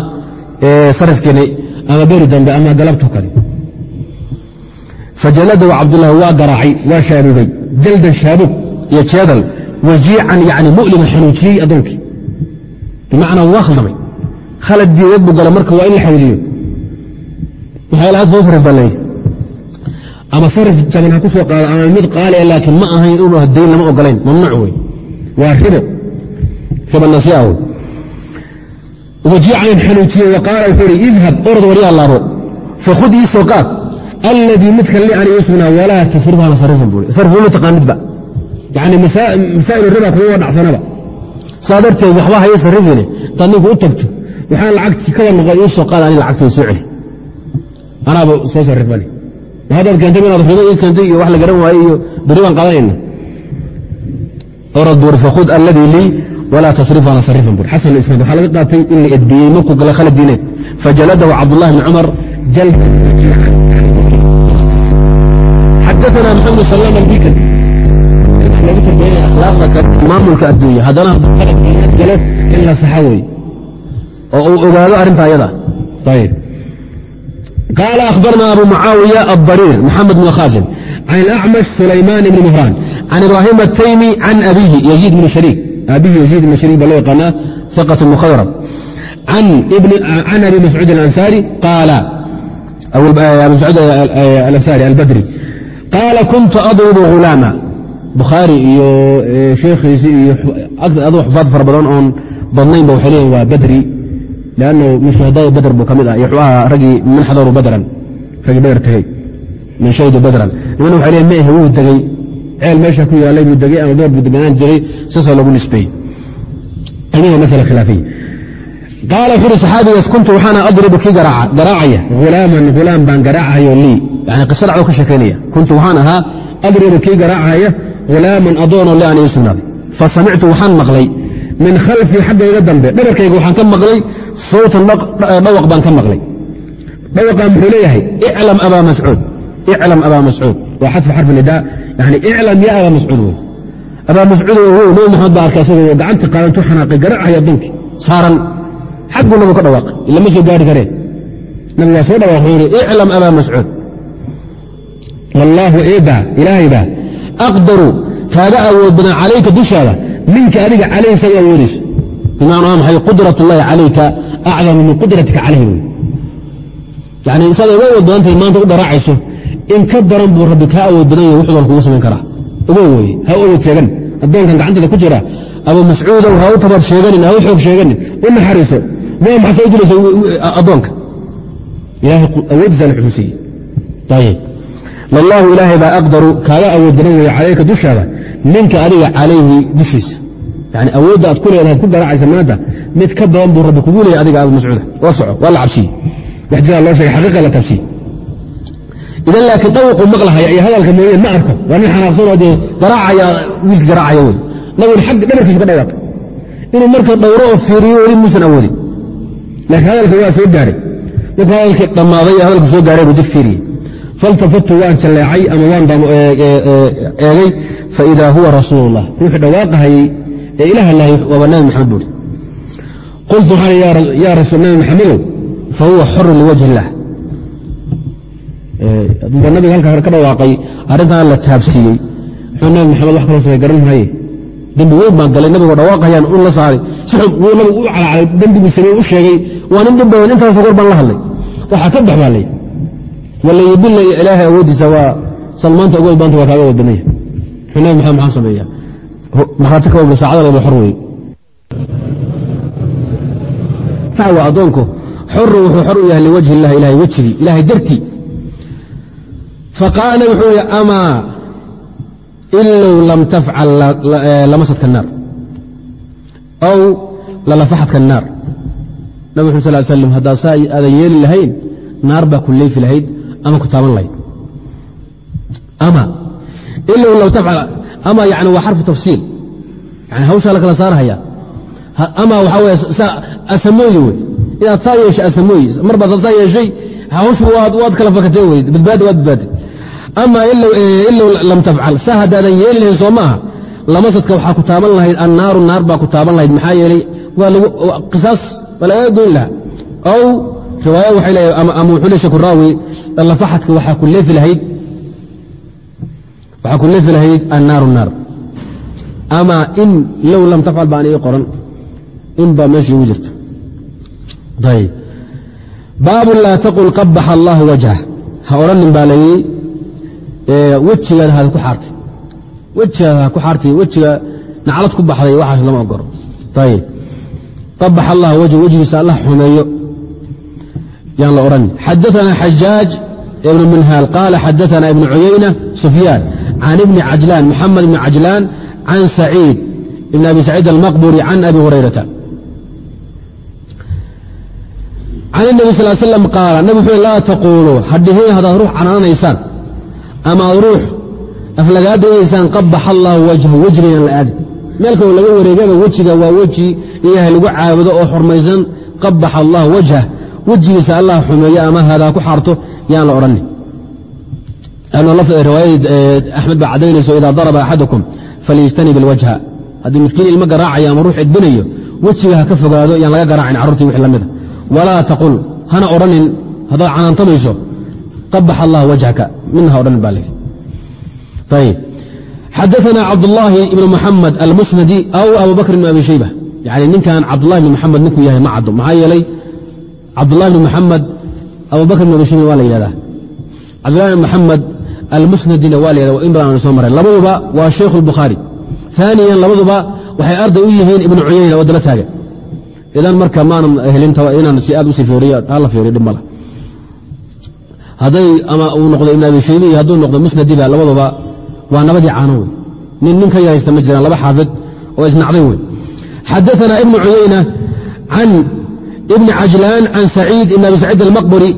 A: sarifkeeni ama beri dambe ama galabto kale. Fajaladahu cabdulahi waa garaacay waa shaabugay jaldan shaabug iyo jeedal wajiican mu'liman xanuujiyey addoonkii bimacnaa waa khaldamay khalad diineed buu gala marka waa in la xawdiyo maxaa lacag soo sarif baa layidhi ama sarif jaban ha ku qaado ama mid qaaliya laakiin ma ahayn inuu dayn lama ogolayn mamnuuc wey waa ribo riba nasiica wey wajiican xanuujiye wa qaala wuxuu ihi idhab orod waryaa laabo fakhud ii qaad alladii midka li ani ii sugnaa walaa tasrifhana sarifan bui sarif uma taqaanidba yani masaa'il riba kuma wadhacsanaba saa darteed waxba haya sarifine intaad ninku u tagto waxaan lacagtii kawa noqon ii soo qaad ani lacagtay soo celi anaaba soo sarifani haddaad keentay inaad ribo ii keentay iyo wax la garan waaye iyo beri baan qaadanayna orad buuri fakhud alladii lii walaa tasrifana sarifan buuri xasan isnaad waxaa laga qaatay in la edbiyey markuu galay khalad diineed fajaladahu cabdullahi bni cumar jalda nabigana maxamed sal al bikan lagu tarbiya akhlaaqda maamulka adduunya. Haddana aaad galo in la saxo wey oo uu ogaado arrinta ayada. Ayb qaala akhbarna abu mucaawiya aلdariir maxamed bn khaasim can اlacmash sulayman bni mhraan can ibraahim ataymi can abihi yid bn harii aabihi yaziid bn shariik ba loo yaqaanaa iqat mukhayrab can abi mascuud alansari qaala. Abu mascuud alansari albadri qaala kuntu adribu hulaama bukhaari iyo sheekhiisi iyo adu xufaad fara badan oon badnaynba waxay leeyihiin waa badri lannu min shuhadaai badr buu ka mid ah iyo xuu raggii man xadaru badran raggii badr tegey min shaydu badran nimana waxay leeyihiin maehe wuu degey ceel meesha ku yaalay buu degey ama badar buu deganaan jiray saasaa lagu nisbeeyey amiha masala khilaafiya qaala wuxuu uhi saxaabigaas kuntu waxaana adribu kii garaacaya. Hulaaman hulaam baan garaacahayo lii. Yani qisa dhacdo ka sheekaynaya kuntu waxaan ahaa adribu kii garaacahaya hulaaman adoonoo li aan ii fa samictu waxaan maqlay. Min khalfii xaggayga dambe dhabarkayga waxaan ka maqlay. Sawtan dhawaq baan ka maqlay. Dhawaqaa muxuu leeyahay? Iclam abaa mascuud. Iclam abaa mascuud. Waa xadfu xarfi nidaa yani iclam ya abaa mascuud wey. Abaa mascuud wow nabi maxamed baa arkay asagoo gacanta qaadantu xanaaqay garaacaya adduunkii saaran xagguu nabigu ka dhawaaqay. Ila ma soo gaari kareen nabigu waa soo dhawaaq wuxuu yihi iclam abaa mascuud. Wallaahu eebaa ilaahay baa aqdaru kaaga awood badan calayka dushaada minka adiga calayhi say awoodayso bimacnaa maxay qudrat ullahi calayka acdamu min qudratika calayhi wey yani isaad uga awood badantahay maanta u dharaacayso in ka daran buu rabbi kaa awood badan yahay wuxuu doon kugu samayn karaa. Ugo weye ha u awood sheeganin addoonkan gacantada ku jira abu mascuudow ha u tabar sheeganin ha u xoog sheeganin u naxariiso waa maxaad u dilaysa addoonka? Ilahay awooddiisa la xusuusiyey. Ayib wallaahu ilaahay baa aqdaru kaaga awood badan weeye calayka dushaada minka adiga calayhi dushiisa. Yani awoodda aad ku leedahay ku garaacaysa maanta mid ka badan buu rabbi kugu leeyay adiga abu mascuuda. La soco waa la cabsiyey wax jiraa loo sheegay xaqiiqa la tabsiyey idan laakiin dhawaqu maqlahaya iyo hadalka mooye ma arko. Waa nin xanaaqsanoo dee garaacaya wiilki garaacaya wey nabiguna xagga dhabarkiisu ka dhawaaqay inuu marka dhowro oo fiiriyo weli muusan awoodin laakiin hadalka waa soo gaaray markuu hadalkii dhammaaday ee hadalku soo gaaray buu dib fiiriyey faltafatu waan jalleecay ama waan eegay faidaa huwa rasuul اllah ruuxii dhawaaqahayey ee ilaha lahay waaba nabi maxamed buuri qultu waxaan yaa rasuul nabi maxamedow fahuwa xorun liwajhi illah aduuba nabiga halkaa ka dhawaaqay arrintaan la taabsiiyey muxuu nabi maxamed wax kaloo samay garan maaye dembi weyn baan galay nabigoo dhawaaqayaan un la saaray si xun nabigu u calacalay dembiguu samey u sheegay waa nin dhib badan intaasoo goor baan la hadlay. Waxaa ka bax baa layidhi walayibila ilaahay awooddiisa waa salmaanta ugood baanta waa kaaga wadbanaya muxuu nabi maxamed maxaan sameeyaa? Markhaati ka walba saacada laba xor wey fawa addoonku. Xoru wuxuu xor u yahay liwajhi illah ilahay wejigii ilahay dartii. Faqaala wuxuu yihi amaa ilow lam tafcal lamasadka naar. Aw lalafaxadka naar nabig xu sal slam haddaa saa aadan yeeli lahayn naar baa ku leefi lahayd ama ku taaban lahayd. Ama yani waa xarfu tafsiil. Yani hawshaa la kala ama waxaa wey asamooyi wey. Inaad saa yeeshay asamooyi mar saa yeeshay hawshu waad kala fakatee wey badbaadi waad badbaadi. Ama ilow lam tafcal sa haddaadan yeeli lahayn soo maaha lamasadka waxaa ku taaban lahayd annaaru naar baa ku taaban lahayd maxaa yeelay qisaas waa lagaga goyn lahaa aw riwaaya waxay leeyahay ama wuxuu le shakuraawi lafaxadka waxaa ku leefi lahayd annaaru naar ama in low lam tafcal baan ii qoran in baa meesha igu jirta. Ayb baabu laa taqul qabaxa allahu wajha ha odhanin baa layii wejigaada haad ku xaartay wejigaada ha ku xaartay wejiga naclad ku baxday waxaas lama ogoro ayb qabax allah wajh wejigiisa allah xumeeyo yaan la odhan xadaana xajaaj ibnu minhaal qaala xadaana ibnu cuyayna sufyaan can ibni cajlaan muxamed ibni cajlaan can saciid ibn abi saciid almaqburi can abi hurayrata can اnabi sal slam qaala nabig wuxuu laa taquuluu hadhihin haddaad ruux canaanaysaan ama aad ruux aflagaadaynaysaan qabax allahu wajhu wejigaynan la aadin meel kaloo laga wareegaba wejiga waa weji ilaahay lagu caabudo oo xurmaysan qabax allah wajhah wejigiisa allah xumeeyo ama hadaa ku xaarto yaan la odhanin riwaayadii axmed baa caddaynayso idaa daraba axadukum falyijtanib ilwajha haddii midkiin ilmo garaacayo ama ruux edbinayo wejiga ha ka fogaado yaan laga garaacin carruurtii wix la mida walaa taqul hana odhanin haddaad canaantamayso qabax allah wajhaka midna ha odhanin baa layidhi ayb xadaana cabdulaahi ibn muxamed almusnadi aw abu bakr ibn abi shayba yani ninkan cabdulahi ibn muxamed ninkuu yahay ma caddo maxaa yeelay cabdulahi ibn muxamed abu bakr ibn abi shayba waa la yidhahdaa cabdullahi ibn muxamed almusnadina waa la yhahda in badan aanu soo maray labaduba waa shaykhu lbukhaari aaniyan labaduba waxay arday u yihiin ibnu cuyayna oo daba idan marka maanan helin inaan si aad u sii fiiriyo hala fiiriyo dhib mala hadday ama uu noqdo ibn abi shayba iyo hadduu noqdo musnadiba labaduba waa nabadii caano wey nin nin ka yaraysta ma jiraan laba xaafid oo isnacday wey xadaana ibnu cuyayna can ibni cajlaan can saciid ibn abi saciid almaqburi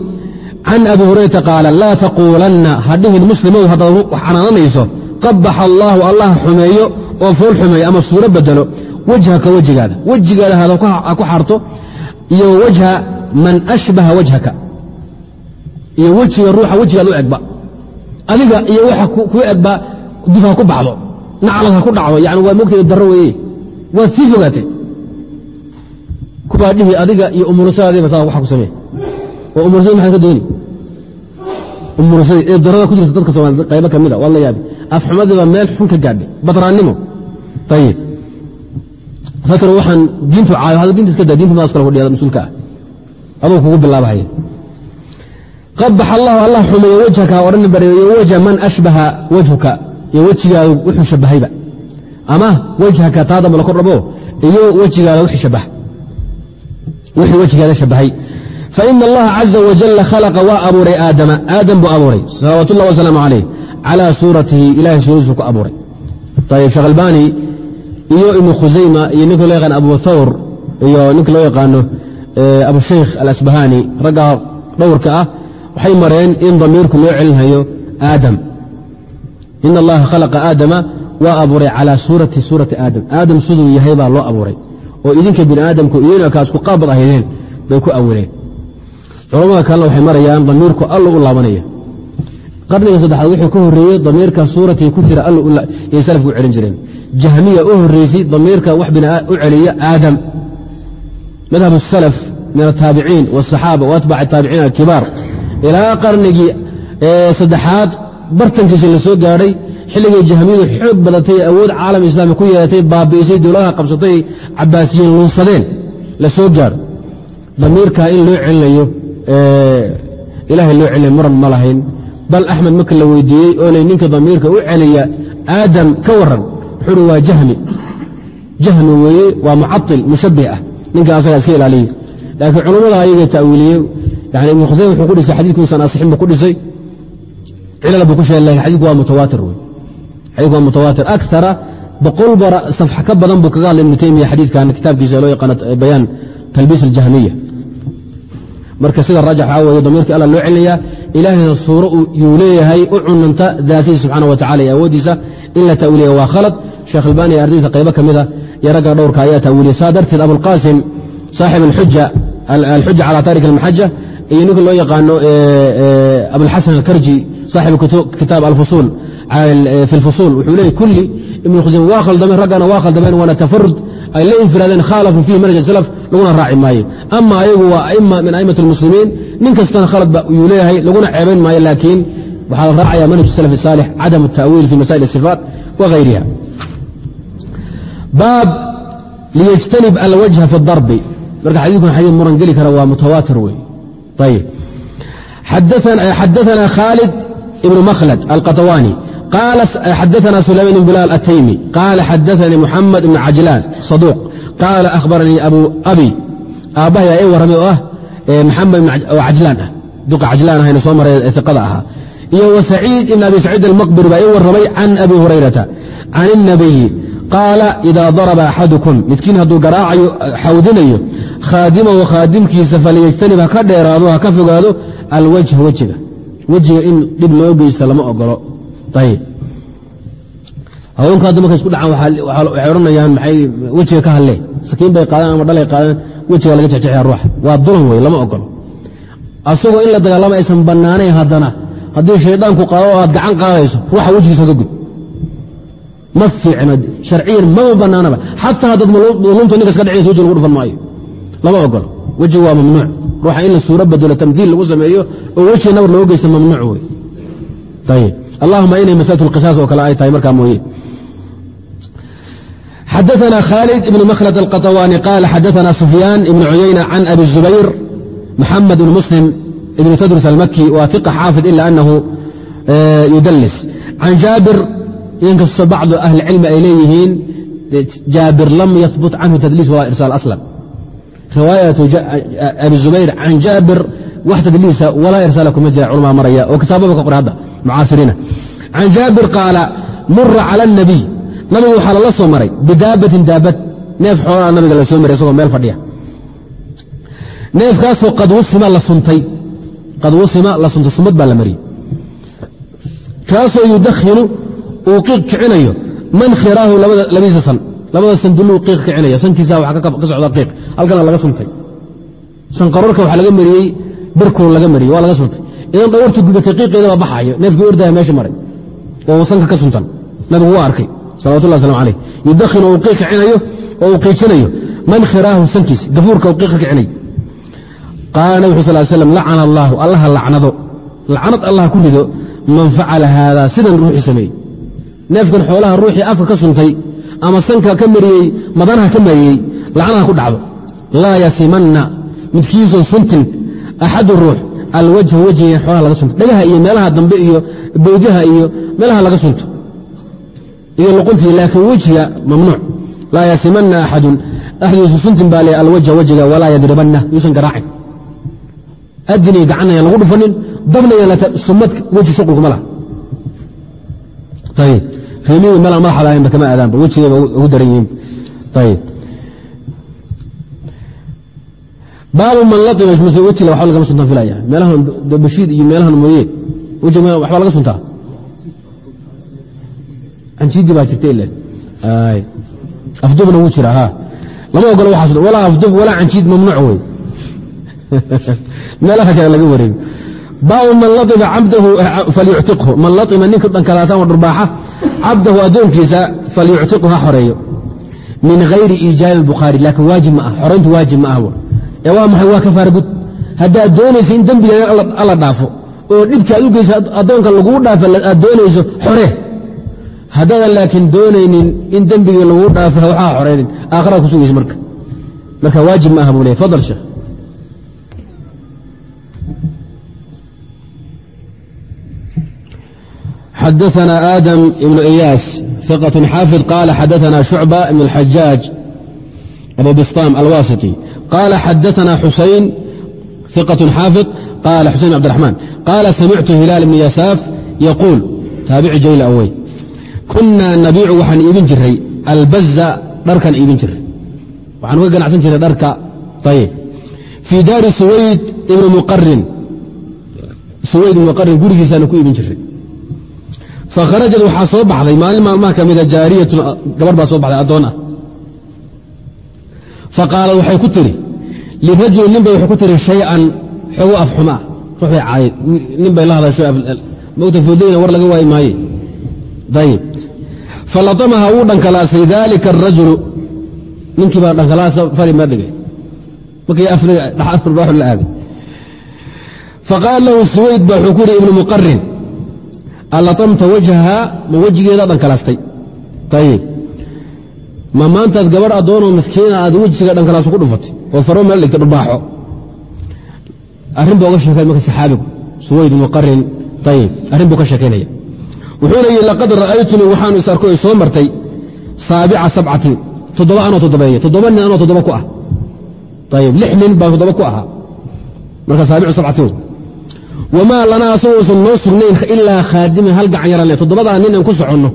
A: can abi hurayrata qaala laa taquulanna hadhihin muslimow haddaad wax canaananayso. Qabax allaahu allah xumeeyo oo fool xumeeyo ama suuro bedelo wajhaka wejigaada. Wejigaada ha ku xarto iyo wajha man ashbaha wajhaka. Iyo wejiga ruuxa wejigaad u egba adiga iyo waxa ku egba dib ha ku baxdo naclad ha ku dhacdo yani waa mogteeda darro weeye. Waad sii fogaatay. Kubaa dhihi adiga iyo umursadaadiiba saa waxa ku samee. Oo umursadi maxaad ka dooni? Umursadi ee darada ku jirta dadka soomaaliyed qaybo ka mida waad la yaabi. Afxumadiiba meel xun ka gaadhay badraannimo ayib fakr waxaan diintu caayo hada dinta iska daa dinta madas kale fadhiya mas'uulka ah. Aduu kugu bilaabahaya qabax allahu allah xumeeye wajhaka ha odhan bareeyo wajha man ashbaha wajhuka iyo wejigaadu wuxuu shabahayba. Ama wajhaka taa damba la kor dhabo iyo wejigaada wixii wejigaada shabahay faina allaha caza wajalla khalaqa waa abuuray aadama. Aadam buu abuuray. Salawaat wasalaamu calayh calaa suuratihi ilahay suuradiisu ku abuuray. Ayib sheekh iyo ibnu khusayma iyo ninka loo yaqaan abu thawr iyo ninka loo yaqaano abushaykh alasbahani ragga dhowrka ah waxay mareen in damiirku loo celinhayo aadam in allaha khalaqa aadama waa abuuray calaa suurati suurati aadam aadam siduu yahay baa loo abuuray oo idinka bini aadamku idinkaas ku qaabad ahaydeen bay ku awileen culamada kalena waxay marayaan damiirku alla u laabanaya qarniga saddexaad wuxuu ka horeeyey damiirka suuratii ku jira ayay salafku u celin jireen jahmiya u horeysay damiirka wax u celiya aadam madhab salaf min ataabiciin wاsaxaaba waatbac taabiciin alkibaar ilaa qarnigii saddexaad bartankiisa la soo gaadhay xilligay jahmiyadu xoog badatay awood caalam islaami ku yeelatay baabi'isay dowladaha qabsatay cabaasiyiin luunsadeen la soo gaadho damiirkaa in loo celinayo ilahay loo celinayo muran ma lahayn. Bal axmed marka la weydiiyey oo lay ninka damiirka u celiya aadam ka waran wuxuuhi waa jahmi. Jahmi weeye waa mucail mushabbih ah. Ninka asagaa iska ilaaliya laakiin culammada ayaga ta'wiiliyey yani ibnu khuseyn wuxuu ku dhisay xadiidkuusan asixin buu ku dhisay cilal buu ku sheegay laakiin xadidku waa mutawaatir wey xadidku waa mutawaatir. Akara boqol bara safxa ka badan buu kaga hadlay ibnu taymiya xadiidkan kitaabkiisa loo yaqaano bayaan talbiis aljahmiya. Marka sida raajix waxaa weeye damiirkii alla loo celinayaa ilaahayna suuro yuu leeyahay u cunanta daatiisa subxaana wa tacala iyo awooddiisa in la ta'wiiliya waa khalad. Sheekh albani iyo ardaysa qaybo ka mida iyo ragga dhowrka ayaa ta'wiiliyay saa darteed abulqaasim saaxib alxuja cala tarik almaxaja iyo ninka loo yaqaano abulxasan alkarji saaxibu kitaab alfusuul fi lfusuul wuxuu leeyay kulli ibnu khuseyme waa khaldameen raggana waa khaldameen waana tafarud ay la infiraadeen khaalafuu fihi manhaj salaf laguna raaci maayo ama ayagu waa aima min a'imat almuslimiin nin kastana khalad ba yuu leeyahay laguna ceebayn maayo laakiin waxaa la raacaya manhaj salaf saalix cadam الta'wiil fi masaa'il الصifaat wغayriha baab liyjtanib alwajha fi اdarbi marka xadiikun xadii muran geli kara waa mutawaatir wey ayb xadaثna khaalid ibn mhlj alqatawani xadana sulayman ibn bilaal ataymi qaala xadaanii muxamed ibn cajlaan saduuq qaala ahbaranii abu abi aabbahay aa ii warramay oo ah maxamed oo cajlaan ah duqa cajlaan ahayna soo maray ee iqada ahaa iyo wa saciid ibn abi saciid almaqbiri baa ii warramay can abi hurayrata can inabiyi qaala idaa daraba axadukum midkiin hadduu garaacayo xawdinayo khaadimahu khaadimkiisa falyajtanib ha ka dheeraado ha ka fogaado alwajha wejiga wejiga in dhib loo geysto lama ogolo ayb haweenku hadda markay isku dhacaan waxay odhanayaan maxay wejiga ka hadleen sakiin bay qaadaan ama dhalay qaadaan? Wejiga laga jexjexya ruuxa waa dulan wey lama ogolo asagoo in la dagaalama aysan bannaanayn haddana haddii shaydaanku qaado oo aad gacan qaadayso ruuxa wejigiisa ka gud ma fiicno sharciyan mama bannaanaba. Xataa haddaad mulumta ninka iska dhacaysa wejiga lagu dhufan maayo. Lama ogolo weji waa mamnuuc. Ruuxa in la suuro badelo tamdiil lagu sameeyo oo weji nabar loo geysta mamnuuc wey allahuma inay maslatu lqisaas oo kale ay tahay markaa mooye. Xadaana khaalid ibn makhlad alqaطawaani qaal xadaana sufyaan ibn cuyayna can abi zubayr maxamed ibn muslim ibn tadrus almaki waa iqa xaafid ila anahu e, yudalis can jaabir inkastoo bacdu ahlicilmi ay leeyihiin jaabir lam yahbut canhu tadliis walaa irsaal aslan riwaayatu abi zubayr can jaabir wax tadliisa walaa irsaala kuma jira culmaa maraya oo kitaababa ka qoray hadda mucaasiriina. Can jaabir qaala mura cala الnabiy nabiga waxaa lala soo maray bidaabatin daabad. Neef xoolaa nabiga la soo maray isagoo meel fadhiya. Neefkaasoo qad wusima la suntay. Sumad baa la mariyey. Kaasoo yudakhinu uu qiiq kicinayo labadiisa san labada san dulluu qiiq kicinaya sankiisa waxaa ka socda qiiq. Halkana laga suntay. Sanqarorka waxaa laga mariyey birkuu laga mariyey waa laga suntay. Idan dhawarta gubatay qiiqeeda baa baxayo neefkii ordaya meesha maray. Oo sanka ka suntan. Nabigu waa arkay salawatullah waslamu alayh yudakhinu uu qiiq kicinayo oo uu qiijinayo. Mankhiraahu sankiis gafuurka uu qiiq kicinayo. Qaala nabig sal slam lacana allaahu allaha lacnado. Lacnad allah ku rido man facala haada sidan ruuxii sameeyey. Neefkan xoolaha ruuxii afka ka suntay ama sanka ka mariyey madanaha ka mariyey lacnaha ku dhacdo. Laa yasimanna midkiisun suntin axadu ruux alwajha wejiga xoolaha laga sunto. Dhagaha iyo meelaha dambe iyo boodyaha iyo meelaha laga sunto. Iyo luquntii laakiin wejiga mamnuuc. Laa yasimanna axadun. Axadiisu suntin baa le alwajha wejiga walaa yadribanna. Yuusan garaacin. Adinay gacanaya lagu dhufanin dabnaya sumad weji shuqulkuma laha reemiyadu meelaan madaxa lahaynba kama aadaanba wejigayba ugu daran yihiin ayb baabu man laima wejiga waxba lagama suntaan filaya. Meelahan bashiid iyo meelahan mooye. Wejiga waxba laga suntaa canjiidii baa jirta ilen afdubna wuu jira ha. Lama ogolo waxaas walaa afdub walaa canjiid mamnuuc wey. [laughs] Meelaha kale laga wareego baabu man laima cabdahu falyuctiqhu man laima ninka dhankalaasama dhurbaaxa cabdahu addoonkiisa falyuctiqhu ha xoreeyo min hayri iijaabi bukhaari laakiin waajib ma ah xorayntu waajib ma ah ee waa maxay waa kafaara haddaad doonaysa in dembigeeda alla dhaafo oo dhibka aad u geysa addoonka laguu dhaafa aad doonayso xore haddaadan laakiin doonaynin in dembigii laguu dhaafo waxaa xoraynin aakharaad ku sugaysa marka marka waajib ma aha buu leey fadal sheekh xadaثna aadam ibn iyaas ثiqة xaafid qala xadaثna shucba ibn اlxajaaج abu bisطam alwasطي qala xadaثna xusayn ثiqة xaafid qala xusayn cbdiرaحmaan qala samictu hilaal ibn yasaaf yaquul taabici jayl awey kunaa nabiicu waxaan iibin jiray albaza dharkan iibin jiray waxaan uga ganacsan jiray dharka ayb fii daari suwayd ibn muqarin suwayd ibn muqarin gurigiisaana ku iibin jiray fakharajad waxaa soo baxday maalin maalmaha ka mida jaariyatun gabarh baa soo baxday addoon ah faqaalad waxay ku tiri lirajuli nin bay waxay ku tiri shay-an xogo afxuma ruux bay caayid nin bay la hadasho mogta war laga waayi maaye ayib falatamaha wuu dhankalaasay dalika arajulu ninkii baa dhankalaasa fari ma dhigay markii afriga dhaxarbaaxu la aaday faqaala lahu suwayd ba wuxuu ku yidhi ibnu muqarin allatamta wajhaha ma wejigeeda dhankalaastay ayib ma maantaad gabarh addoonoo miskiina aad wejiga dhankalaaso ku dhufatay oo faro meel dhigtay dhubaaxo. Arrin baa uga sheekay marka saxaabigu suwayd muqarin ayib arrin buu ka sheekaynaya wuxuuna yidhi laqad ra'aytunii waxaanu is arko soo martay saabica sabcatin toddoba anoo toddobeeya toddoba nin anoo toddoba ku ah. Ayib lix nin baa toddoba ku ahaa. Marka saabicu sabcatin wamaa lanaa asagoosan noo sugnayn ilaa khaadimin hal gacan yaran le toddobadaa nin aan ku soconno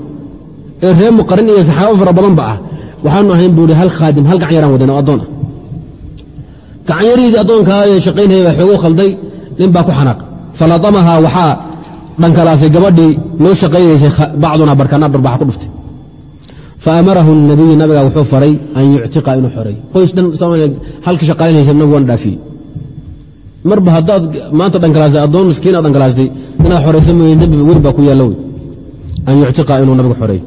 A: ee reer muqarin iyo saxaabo fara badanba ah waxaanu ahayn buu hi hal khaadim hal gacan yaraan wadan oo addoon ah gacanyariidii addoonkaa ee shaqaynhaya baa xoogo khalday nin baa ku xanaaq falatamahaa waxaa dhankalaasay gabadhii loo shaqaynaysay bacdunaa barkana barbaxa ku dhuftay faamarahu nabiyu nabiga wuxuu faray an yuctiqa inuu xoreeyo qoys dhan halkii shaqaynaysa nabigu waan dhaafiyey marba haddaad maanta dhankalaastay addoon miskiina dhankalaastay inaad xoraysa mooye dembi weli baa ku yaalla wey an yuctiqa inuu nabigu xoreeyo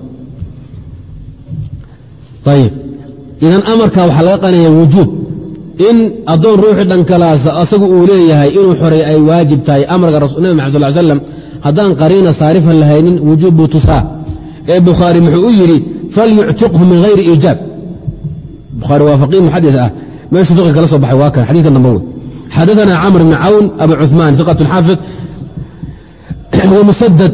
A: ayib idan amarka waxaa laga qanaya wujuub. In addoon ruuxii dhankalaasa asagu uu leeyahay inuu xoreey ay waajib tahay amarka nabi maxad sal slam haddaan qariina saarifan lahaynin wujuub buu tusaa. Ee bukhaari muxuu u yidhi falyuctiqhu min hayri iijaab bukhaari waa muxadis ah. Meeshuu fiqi kala soo baxay waa kan xadidkan dambe. wey xadaثna camr bn cawn abu cuثmaan ثiqaة xaafid wmusadad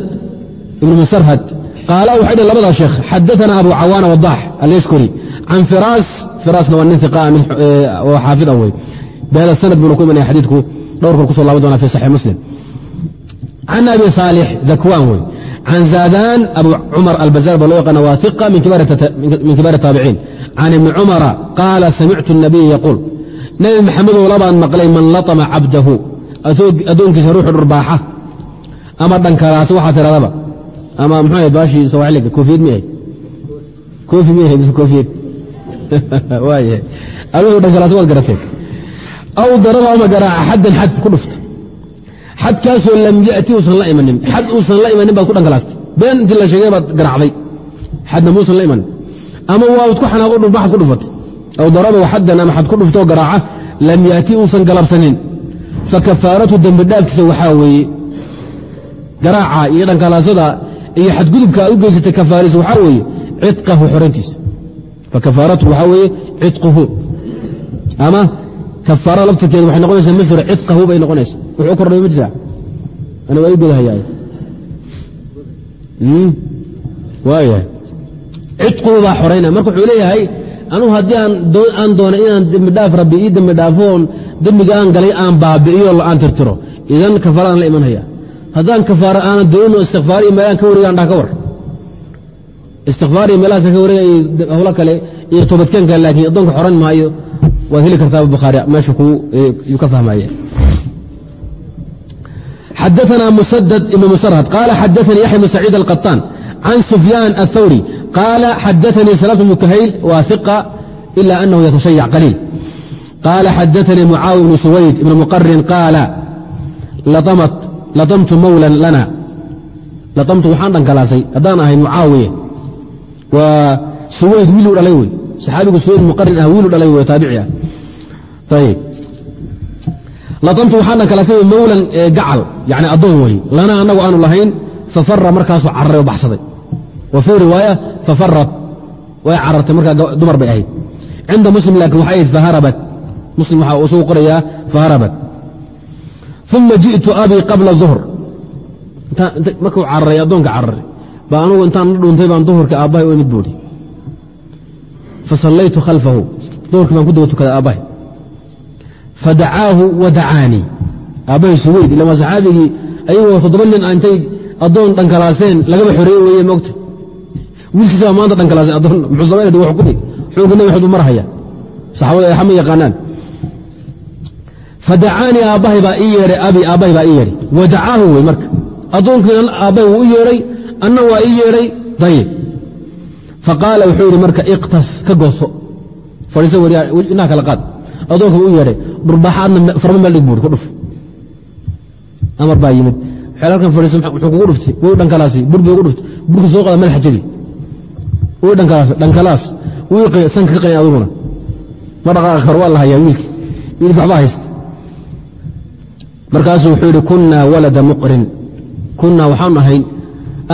A: ibn musarhad qaala waxay dhn labada sheekh xadaثna abu cawaana wadax alyashkuri can firaas firaasna waa nin iqa oo xaafid ah wey bihada sanad buuna ku imanaya xadiidku dhowrkan kuso laaban doona fi saxix muslim can abi saalix dakwaan wey can zaadaan abu cumar albazar ba loo yaqaana waa iqa min kibaar الtaabiciin can ibni cumara qaala samictu الnabiy yaquul nebi maxamedoo labaan maqlay man laطma cabdahu. Addoonkiisa ruuxu dhurbaaxa. Ama dhankalaasa waxaa tiradaba. Ama mxuu baashii sawaaxiliga koofiyad mi ahayd koofi ahayd mise koofiyad. [laughs] Waayahay adugu dhankalaasa waad garateen aw daraba ama garaaca xaddan xad ku dhufta xadkaasoo lam yati uusan la imanin. Xad uusan la imanin baad ku dhankalaastay been intii la sheegay baad garaacday. Xadna muusan la imanin. Ama waad ku xanaaqo dhurbaxad ku dhufatay aw daraba xaddan ama xad ku dhuftoo garaaca lam yaati uusan galabsanin fakafaaratu dembi dhaafkiisa waxaa weeye garaaca iyo dhankalaasada iyo xadgudubka aad u geysatay kafaarisa waxaa weeye cidqahu xorayntiisa fakafaaratu waxaa weeye cidquhu ama kafaarada laftirkeeda waxay noqonaysaa masr cidqahu bay noqonaysa wuxuu kordhay ma jirtaa ana waa i godahayaa waayahay cidquhu baa xoraynaya marka wuxuu leeyahay anugu haddii aan doonay inaan dembi dhaaf rabbi ii dembi dhaafoon dembiga aan galay aan baabi'iyo aan tirtiro idan kafaaraan la imanhaya haddaan kafaara aanan doonin istikfaar iyo meelaan ka wareegaan dhah ka war istikfaar iyo meelahaas ka wareega iyo howlo kale iyo toobadkeen kale laakiin addoonka xoran maayo waad heli kartaa bukhaari meesha yuu ka fahmaya xadaثna musadد ibn musrhad qala xadaثanii yaxya bn saciid alqaطaan can sufyaan aلthawri qaala xadaanii salaaة mukahayl waa iqa ila anahu yatashayac qaliil qaala xadaanii mucaawi ibnu suwayd ibn muqarin qaala latamtu mawlan lana latamtu waxaan dhankalaasay haddaan ahay mucaawiye waa suwayd wiilu dhalay wey saxaabigu suwayd muqarin ah wiilu dhalay wey taabici ah ayb latamtu waxaan dhankalaasay mawlan gacal yani addoon wey lana annagu aanu lahayn fafara markaasu cararay oo baxsaday wa fii riwaaya fafarat way carartay markaa dumar bay ahayd. Cinda muslim laakiin waxay ahayd faharabat muslim waxaa uu sugu qorayaa faharabat uma ji'tu abii qabla duhr markuu cararay addoonka cararay. Baa anugu intaan la dhuuntay baan duhurka aabbahay u imid buuhi fasallaytu khalfahu. Duhurkii baan ku daba tukaday aabbahay. Fadacaahu wa dacaanii aabbahay suweyd ila waa saxaabigii ayagoo toddoba nin intay addoon lagaba xoreeye wiilkiisa maanta dhankalaaseen addoon. Muxuu samaynaya wax kudi xukunka nabi maxamed u marhaya saxaabada ay xama yaqaanaan. Fadacaanii aabbahay baa ii yeedhay abi aabbahay baa ii yeedhay. Wadacaahu wey marka. Addoonkiina aabbahay wuu u yeedhay anna waa ii yeedhay. Dayib faqaala wuxuu yidhi marka iqtas ka gooso. Fadhiisa inaha kala qaad. Addoonka wuu u yeedhay dhurbaxaadna farma meel dhig buuri ku dhuf. Amar baa yimid. Waxay halkan fadhiisa wuxuu kugu dhuftay wuu dhankalaasay bur ugu dhuftay. Burki soo qada madaxa jebi dhankalaas. Sanka ka qani aduguna. Ma dhaqaaqa karo waa la hayaa wiilki wiilki waxbaa haysta markaasuu wuxuu yidhi kunnaa walada muqrin. Kunnaa waxaan ahayn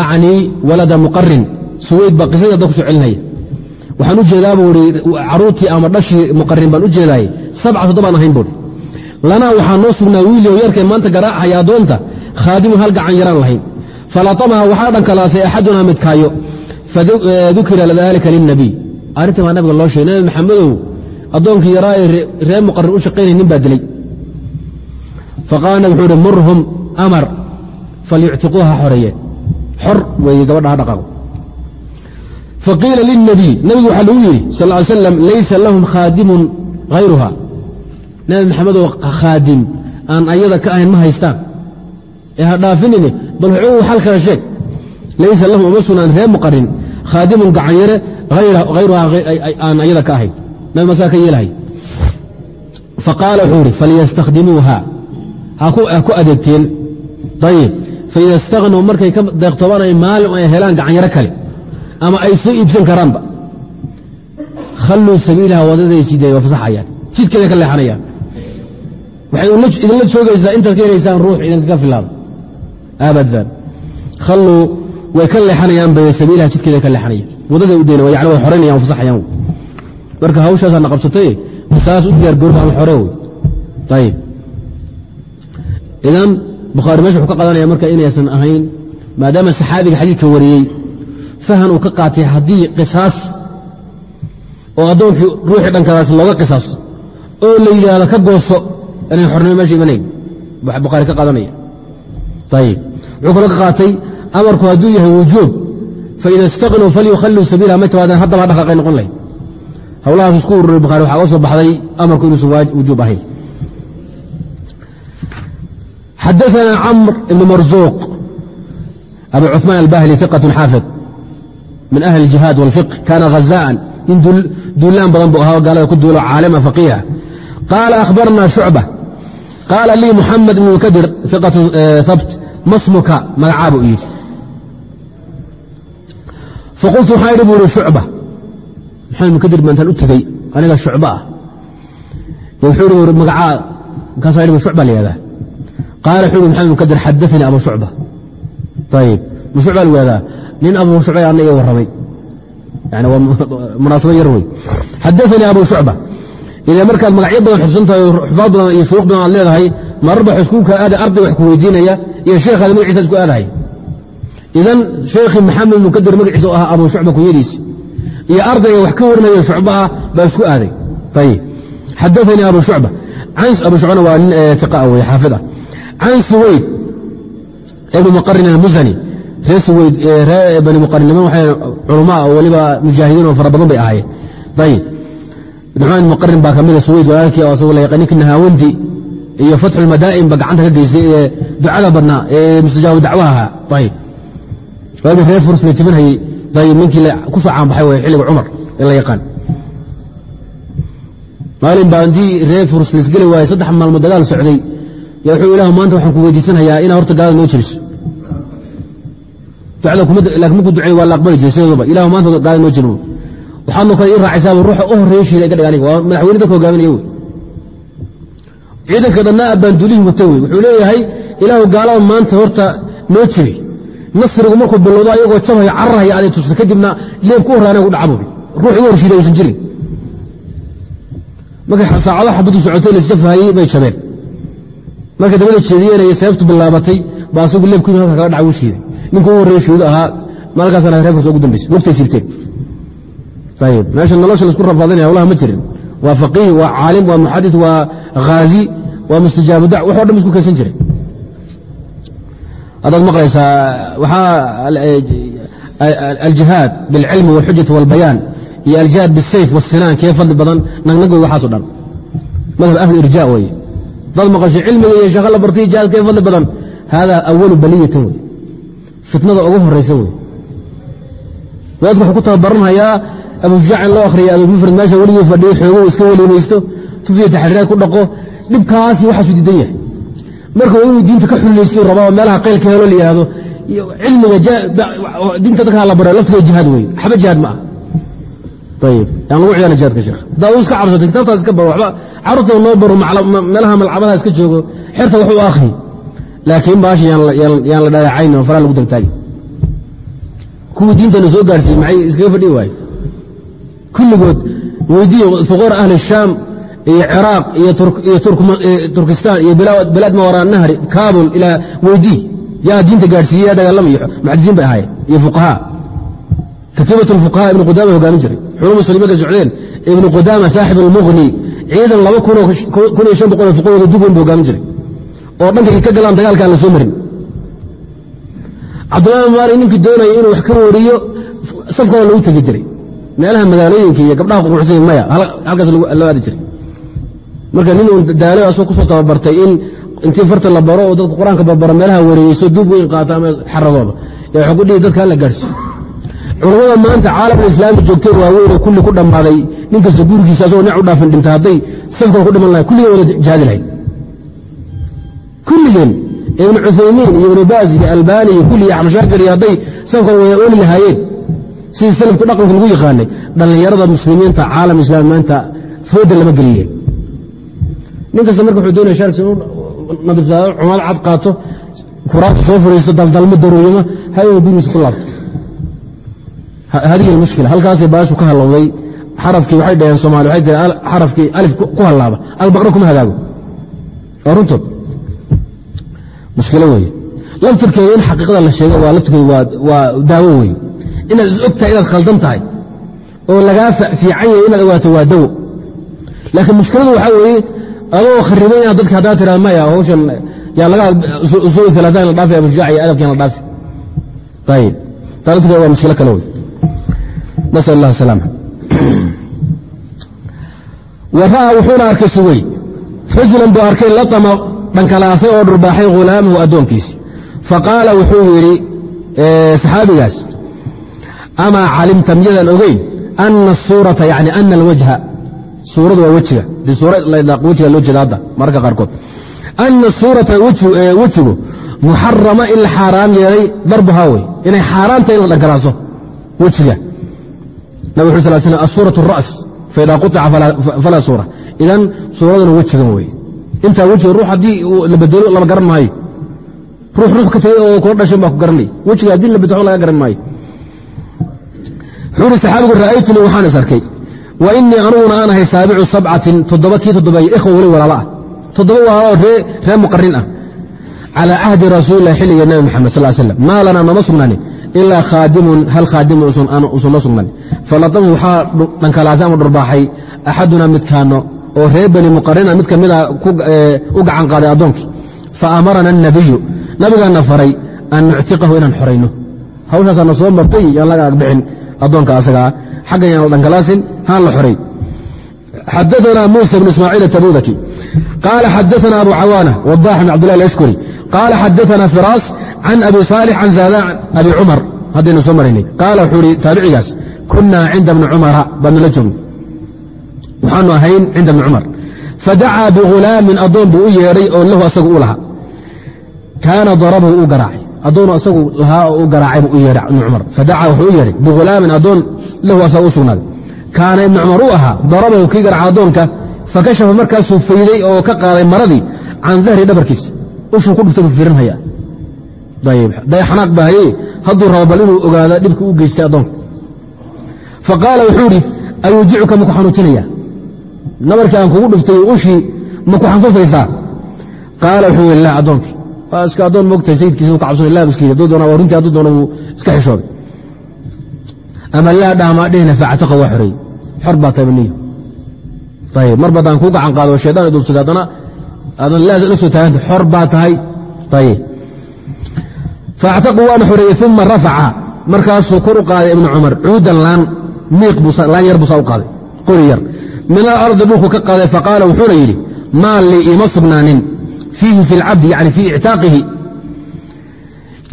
A: acnii walada muqarin suweyd baa qisadii hadda ku celinaya. Waxaan u jeedaa buu ihi caruurtii ama dhashii muqarin baan u jeedaaye sabca toddobaan ahayn buuhi lanaa waxaa noo sugnaa wiilio yarkee maanta garaacaya addoonta khaadimun hal gacan yaraan lahayn. Falatamaha waxaa dhankalaasay axadunaa midkaayo fadukira dalika lilnabiy arrintii baa nabiga loo sheegay nabi maxamedow addoonkii yaraa ee reer muqarin u shaqaynay nin baa dilay faqaala nabig wuxuu uhi murhum amar falyuctiquuha xoreeyeen xor weeye gabadha ha dhaqaaqo faqiila lilnabiy nabigu waxaa lagu yidhi sal ly slam laysa lahum khaadimun hayruha nabi maxamedoo khaadim aan ayada ka ahayn ma haystaan ee ha dhaafinine bal wuxuu xal kala sheeg laysa lahum uma sugnaan reer muqarin khaadimun gacanyare hayruhaa aan ayada ka ahayn. Nabi ka yeelahay. Faqaala wuxuu ihi falyastakhdimuuha ha ku adeegteen ayib faida istahnuu markay ka deeqtoobanay maalin ay helaan gacanyaro kale ama ay soo iibsan karaanba. Khalluu sabiilaha wadaday sideey waa fasaxayaan. Jidkeeda ka leexanayaan. Waxay idinla joogaysaa intaad ka helaysaan ruux idinkaga filaada abadan khalluu way ka leexanayaan bay sabiilaha jidkeeda ka leexanayaan wadaday u dayna yani way xoraynayaan wa fasaxayaan. Marka hawshaasaa na qabsatay saas u diyaar goorba ama xore ayib idan bukhaari meesha wuxuu ka qadanaya marka inaysan ahayn maadaama saxaabiga xadiidka wariyey fahan uu ka qaatay haddii qisaas oo addoonkii ruuxii dhankadaas looga qisaaso oo la yidhaahdo ka gooso inay xornimo meesha imanayn bukhaari ka qaadanaya ayib wuxuu kaloo ka qaatay amarku hadduu yahay wujuub faida istagnuu falyukhalluu sabiilaha may tabaadeen haddaba ha dhaqaaqay noqon lahayd howlahaas isku ururay bukhari waxaa ga soo baxday amarku inuusan wujuub ahayn xadaثna cmr ibn marzuuq abu cuثmaan albahli iqaة xaafid min ahli اjihaad wاlfiqh kana hazaan nin duulaan badan bu ahaa gaalada ku duulo caalima faqiiha qaala akhbarna shucba qaala lii muxamed ibn kadir iqaة habt masmuka magacaa buu yidhi faqultu waxaa idhi bu ihi shucba maxamed ibn kadir baa intaan u tegey aniga shucba ah wuxuu ihi magacaa markaasaa idhi shucba la yihahdaa qaala wuxuu ihi maxamed ibn kadir xadaanii abu shucba ayib ma shucba la yihahdaa nin abu shucba ana iga warramay yani waa munaasabo yar wey xadaanii abu shucba ila markaad magacyo badan xusantahay xufaad badan iyo shuyuuq badan aad leedahay mararba isku kaa aaday arday wax ku weydiinaya iyo sheekhaada magaciisa isku aadahay idan sheekhii maxamed ibnu kadir magaciisa oo abu shucba kunyadiisi iyo ardayga wax ka warinaya shucba ah baa isku aaday. Xadaanii abu shucba. Abu shucbana waa nin iqa wey xaafid ah. Can suwayd ibni muqarin almusani reer suwayd ree bani muqarin niman waxay culamaa oo weliba mujaahidiin oo fara badan bay ahaayeen. Ayib nucmaan muqarin baa ka mida suwayd walaalkii oo asagu la yaqaan ninki nahaawandi iyo fatxulmadaa'in ba gacanta ka geystay ee ducada badnaa ee mustajaabu dacwaha ahaa ayib waagii reer furs la jibinhayey ayib ninkii ku soo caanbaxay way xilliga cumar ee la yaqaan. Maalin baa intii reer furs laisgeli waayey saddex maalmood dagaal socday ya wuxuu ilahu maanta waxaan ku weydiisanayaa inaa horta gaalada noo jiriso laakiin markuu duceey waa la aqbali jiray sideeduba ilahu maanta gaalada noo jiro waxaadno kale ii raacaysaaba ruuxa u horreeya shiida iga dhig waa madaxweyne dadka hogaaminaya wey ciidanka dhannaa abbaanduulihii wata wey wuxuu leeyahay ilaahu gaalada maanta horta noo jiri nasrigu markuu bilowdo ayagoo jabhaya cararhaya aday tusta kadibna leeb ku horraana gu dhacabu ruux igu horshiida jirin markay saacado xabaddu socotay lasjafhayey bay jabeen. Markay dabada jeediyeenay seeftu bilaabatay baa asagu leebkiin halka kaga dhaca u shiiday. Ninka u horreeye shuudo ahaa maalkaasana reefas ugu dambaysay lugtay sibteen ayib meesha nolosha la isku rafaadinaya hawlaha ma jirin. Waa faqiih waa caalim waa muxadid waa khaazi waa mustajaabu dac wax o dhan isku kaysan jiray haddaad maqlaysaa waxaa aljihaad bilcilmi wاlxujati wاlbayaan iyo aljihaad bisayf wاsinaan kee fadli badan nagnag wey waxaaso dhan madhab ahlu irja weye dad maqasho cilmiga iyo sheekh la bartay jihaad kee fadli badan hada awalu baliyatan wey fitnada ugu horaysa wey wadaadku wuxuu ku tababaranhayaa abushujac in loo akhriya abumufrad meesha weligii fadhiyo xoogow iska welimaysto tufiya taxriiraad ku dhaqo dhibkaasi waxaasuu diidan yahay marka inuu diinta ka xulilaystu rabaa meelaha qaylka helo la yihahdo cilmiga diinta dadka la baro laftiga jihaad wey waxba jihaad ma ah. Ayib yaan lagu ciyaana jihaadka sheekh. Haddaa uu iska cabsatay kitaabtaas iska baro waxba carruurta noo baro meelaha malcabadaha iska joogo xerta wax u akhri. Laakiin baashi yaan la dhaleecayn oo faraa lagu dagtaagi kuwii diintana soo gaarsiiyey maxay iskaga fadhiyi waaye kulligood weydiiye fuqara ahli shaam iyo ciraaq iyo turkistaan iyo bilaad mawara nahri kabul ilaa weydii yaa diinta gaadhsiiye yaa dagaalamay muxadisiin bay ahaayeen. Iyo fuqahaa. Katiibat fuqaha ibnu qudaama hogaamin jiray. Xulu muslimiin ka socdeen ibnu qudaama saaxib almughni ciidan laba kun iyo shan boqol oo fuqahooda dub weyn bu hogaamin jiray. Oo dhanka ka galaan dagaalka aan la marin. Cabdullahi maali ninkii doonaya inuu wax ka wariyo safkooda lagu tegi jiray. Meelaha magaalooyinka iyo gabdhaha quruxsan maya halkaas loo aadi jiray marka nin uun daalo asoo ku soo tababartay in intii farta la baro oo dadka qur'aanka barbaro meelaha wareegeyso dub weyn qaata ama xaradooda yaa waxuu ku dhihi dadka hala gaarhsiiyo culammada maanta caalamul islaami joogteen waaweyn oo kulli ku dhammaaday nin kasta gurigiisa asagoo nic u dhaafin dhinta hadday safkooda ku dhiman lahay kulligeen wada jihaadi lahayd. Kulligeen ibnu cuthaymiin iyo ibnu baas iyo albani iyo kulli iyo axmashaakir iyo hadday safkooda wada oli lahaayeen. Sidii salafku dhaqanka lagu yaqaanay dhallinyarada muslimiinta caalam islaami maanta fooda lama geliye nin kasta marka wuxuu doonaya shaarkiisa inuu nadiifsaado cumaad cad qaato kuraasta soo fadhiisto daldalmo daruurimo hayo gurigiisa ku laabto. Hadihi almushkila halkaasay baashu ka halowday xarafkii waxay dhaheen somaali waxay tiri xarafkii alif ku hallaaba. Albaqra kuma hagaago. Waa runtood mushkilo weeye laftirkeeda in xaqiiqada la sheego waa laftirkeeda waa daawo weeye inaad is og tahay inaad khaldan tahay oo lagaa fiican yahay inaad ogaato waa dawo laakiin mushkiladu waxaa weeye adoo kharibay inaad dadka haddaa tiraa maya hawshan yaa laga usuul salaataan la dhaafi abushujac iyo adabkiin la dhaafi ayib taa laftirkeeda waa mushkilo kale wey nasal allah salaama [clears throat] wa ra'aa wuxuuna arkay suweyd rajulan buu arkay latama dhankalaasay oo dhurbaaxay khulaamahu addoonkiisi faqaala wuxuu yidhi saxaabigaas amaa calimta miyadan ogeyn ana suurata yani ana alwajha suuradu waa wejiga dee suura wejiga loo jeeda hadda mararka qaarkood ana suurata wejigu muxarama in la xaaraam yeelay darbuhaa wey inay xaaraamtahay in la dhankalaaso wejiga nabig uu sal slam asuuraة الra's faidaa quطica falaa suura idan suuraduna wejigan wey intaa wejiga ruux haddii la bedelo lama garan maayo ruux ruux ka tegey oo kula dhashan baa ku garanay wejiga haddii la bedelo laga garan maayo wuxuu uhi saxaabigu ra'aytunii waxaan is arkay wa inii anuguna aan ahay saabicu sabcatin toddoba kii toddobeeye ikhwa weli walaalaah toddoba walaalaoo reer muqarin ah calaa cahdi rasuulilah xilliga nabi maxamed sal slm maa lanaa nama sugnaanin ilaa khaadimun hal khaadimun usan la sugnaanin falatamu waxaa dhankalaasa ama dhurbaaxay axadunaa midkaano oo reer bani muqarina mid ka mida u gacan qaaday addoonkii fa amarana anabiyu nabigaana faray an nuctiqahu inaan xorayno hawshaasana soo martay yaan laga agbixin addoonka asagaa xaggan yaan la dhankalaasin haan la xoray xadaثna muسى بن ismاعيiل التbudki قال xadaثna abu cawاnة وضاح بن cبd لله الأشكري قال xadaثna فراس عن أbي صالح عن زاdان أbي cمر haddaynu soo maraynay qaala wuxuu ihi taabicigaas kunaa cinda بni cumara baanu la joogno waxaanu ahayn cinda bni cumar fadacaa bihulaamin addoon buu u yeedhay oo lahu asagu u lahaa kaana darabahu u garaacay addoonu asagu lahaa oo u garaacay buu u yeedhay ibni cumar fadacaa wuxuu u yeedhay bihulaamin addoon lahu asaga u sugnaaday. Kaana ibni cumar u ahaa darabahu kii garaca addoonka fakashafa markaasuu fayday oo ka qaaday maradii can dahri dhabarkiisa. Ushuu ku dhuftay buu fiirinhaya day xanaaq baa haye. Hadduu rabo bal inuu ogaado dhibka u geystay addoonka fa qaala wuxuu idhi ayuujicuka maku xanuujinaya nabarkii aan kugu dhuftay ushii maku xanfafaysaa qaala wuxuu yidhi laa addoonkii waa iska addoon moogtahay sayidkiisa u ka cabsanay laa miskiin hadduu doona waa runtii hadduu doona wuu iska xishooday ama laa dhaamaa dhehna faactaqa waa xoreeyey xor baa tahay baniyo ayib mar baddaan kuu gacan qaado oo shaydaan duubsaday haddana aadan la soo taaganta xor baa tahay ayib faactaquu waana xoreeyey uma rafaca markaasuu kor u qaaday ibnu cumar cuudan laan miiq laan yar buusaa u qaaday qori yar min alardi dhulku ka qaaday faqaala wuxuuna yidhi maa lii ima sugnaanin fiihi fi lcabdi yani fii ictaaqihi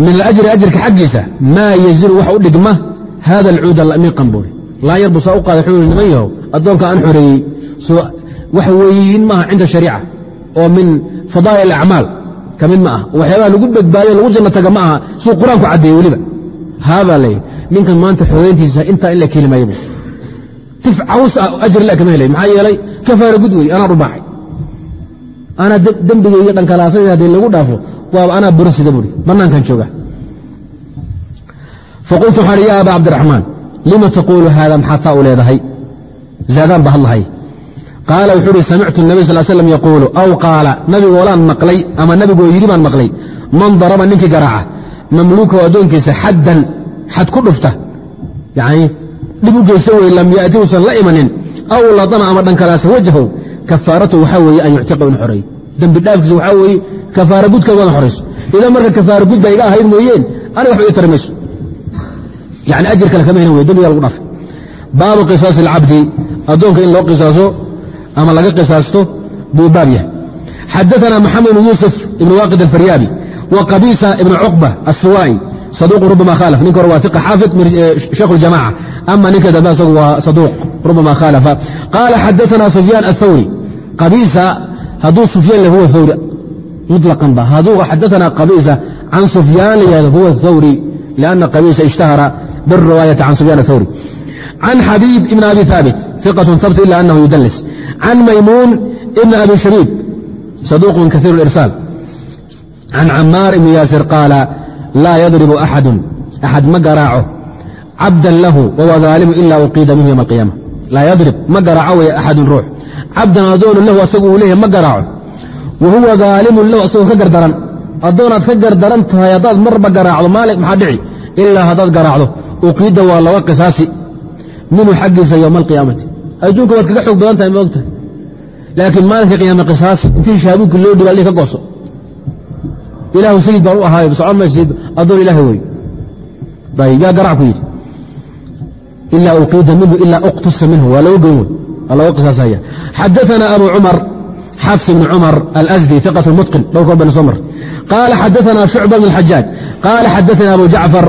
A: min alajri ajirka xaggiisa maa yazilu wax u dhigma hada alcuuda miiqan buuri laan yar buusaa u qaaday wuxuu yihi niman addoonka aan xoreeyey wax weeyin maaha cinda shariica oo min fadaa'il acmaal ka mid ma ah waxyaabaha lagu badbaadiyo lagu janno taga ma aha siduu qur'aanku caddeeyey weliba haabaa leeyahy ninkan maanta xogeyntiisa intaa in la keeli maayabu tif caws ah ajri la kama helay maxaa yeelay kafaara gud wey anaa dhubaaxay anaa dembigay iyo dhankalaasada haddii lagu dhaafo waaba anaa buran sida buuri bannaankan jooga faqultu waxaan ya aba cabdiraxmaan lima taquulu haada maxaad saa u leedahay zaadaan ba hadlahay qaala wuxuu uhi samictu nabiy sal slam yaquulu aw qaala nabigoolaan maqlay ama nabigoo yidhi baan maqlay man daraba ninkii garaaca mamluukahu addoonkiisa xaddan xad ku dhufta yani dhib u geysta wey lam yaati uusan la imanin aw ladana ama dhankalaasa wajhow kafaaratu waxaa weeye an yuctiqa in xoreey dembi dhaafkiisa waxaa weeye kafaara gudka wadan xorayso idan marka kafaara gud ba iga ahayd mooyeen aniga waxba ii tari mayso yani ajir kale kama helin wey dembiga lagu dhaafay baabu qisaasi alcabdi addoonka in loo qisaaso ama laga qisaasto buu baab yahay xadaثna maxamed bn yuusuf ibn waaqid alfaryaabi wa qabiisa ibn cuqba الsuwaa'i saduuq rubama khaalaf ninka hore waa iqa xaafid sheekh اljamaca ama ninka dambe isagu waa saduuq rubama khaalafa qaala xadaثna sufyaan aلthawri qabiisa hadduu sufyaan le huwa thawri muطlaqan ba hadduu xadaثna qabiisa can sufyaan la yihahdo huwa thawri لأna qabiisa اجtahara bالriwaayati can sufyaan aلthawri can xabiib ibn abi haabit iqaة habt ila anahu yudlis can maymuun ibn abi shariib saduuq kaiir اlirsaal can camaar ibni yaasir qaala laa yadribu axadu axad ma garaaco cabdan lahu wahuwa daalimu ila uqiida minhu ywma alqiyaama laa yadrib ma garaaco wey axadun ruux cabdan adoonu lahu asagu uu leeyahay ma garaaco wa huwa daalimun lahu asagoo ka gardaran addoonaad ka gardaran tahay haddaad marba garaacdo maali maxaa dhici ilaa haddaad garaacdo uqiidda waa laga qisaasi minhu xaggiisa yowma alqiyaamati adduunka waad kaga xoog badan tahay ma ogtahay laakiin maalinka qiyaame qisaas intii shaabuunkii loo dhigo allihi ka gooso. Ilaahu sayid baan u ahaayo socon maysid addoon ilaahay wey ayb yaa garac ku yidhi. Ilaa uqiida minhu ilaa uqtusa minhu waa lagu goyn waa laga qisaasaya xadaana abu cumar xafs bn cumar alsdi iqat mutqin dhowr kor soo marray qaala xadaana shucba bn xajaaj qaala xadaana abu jacfar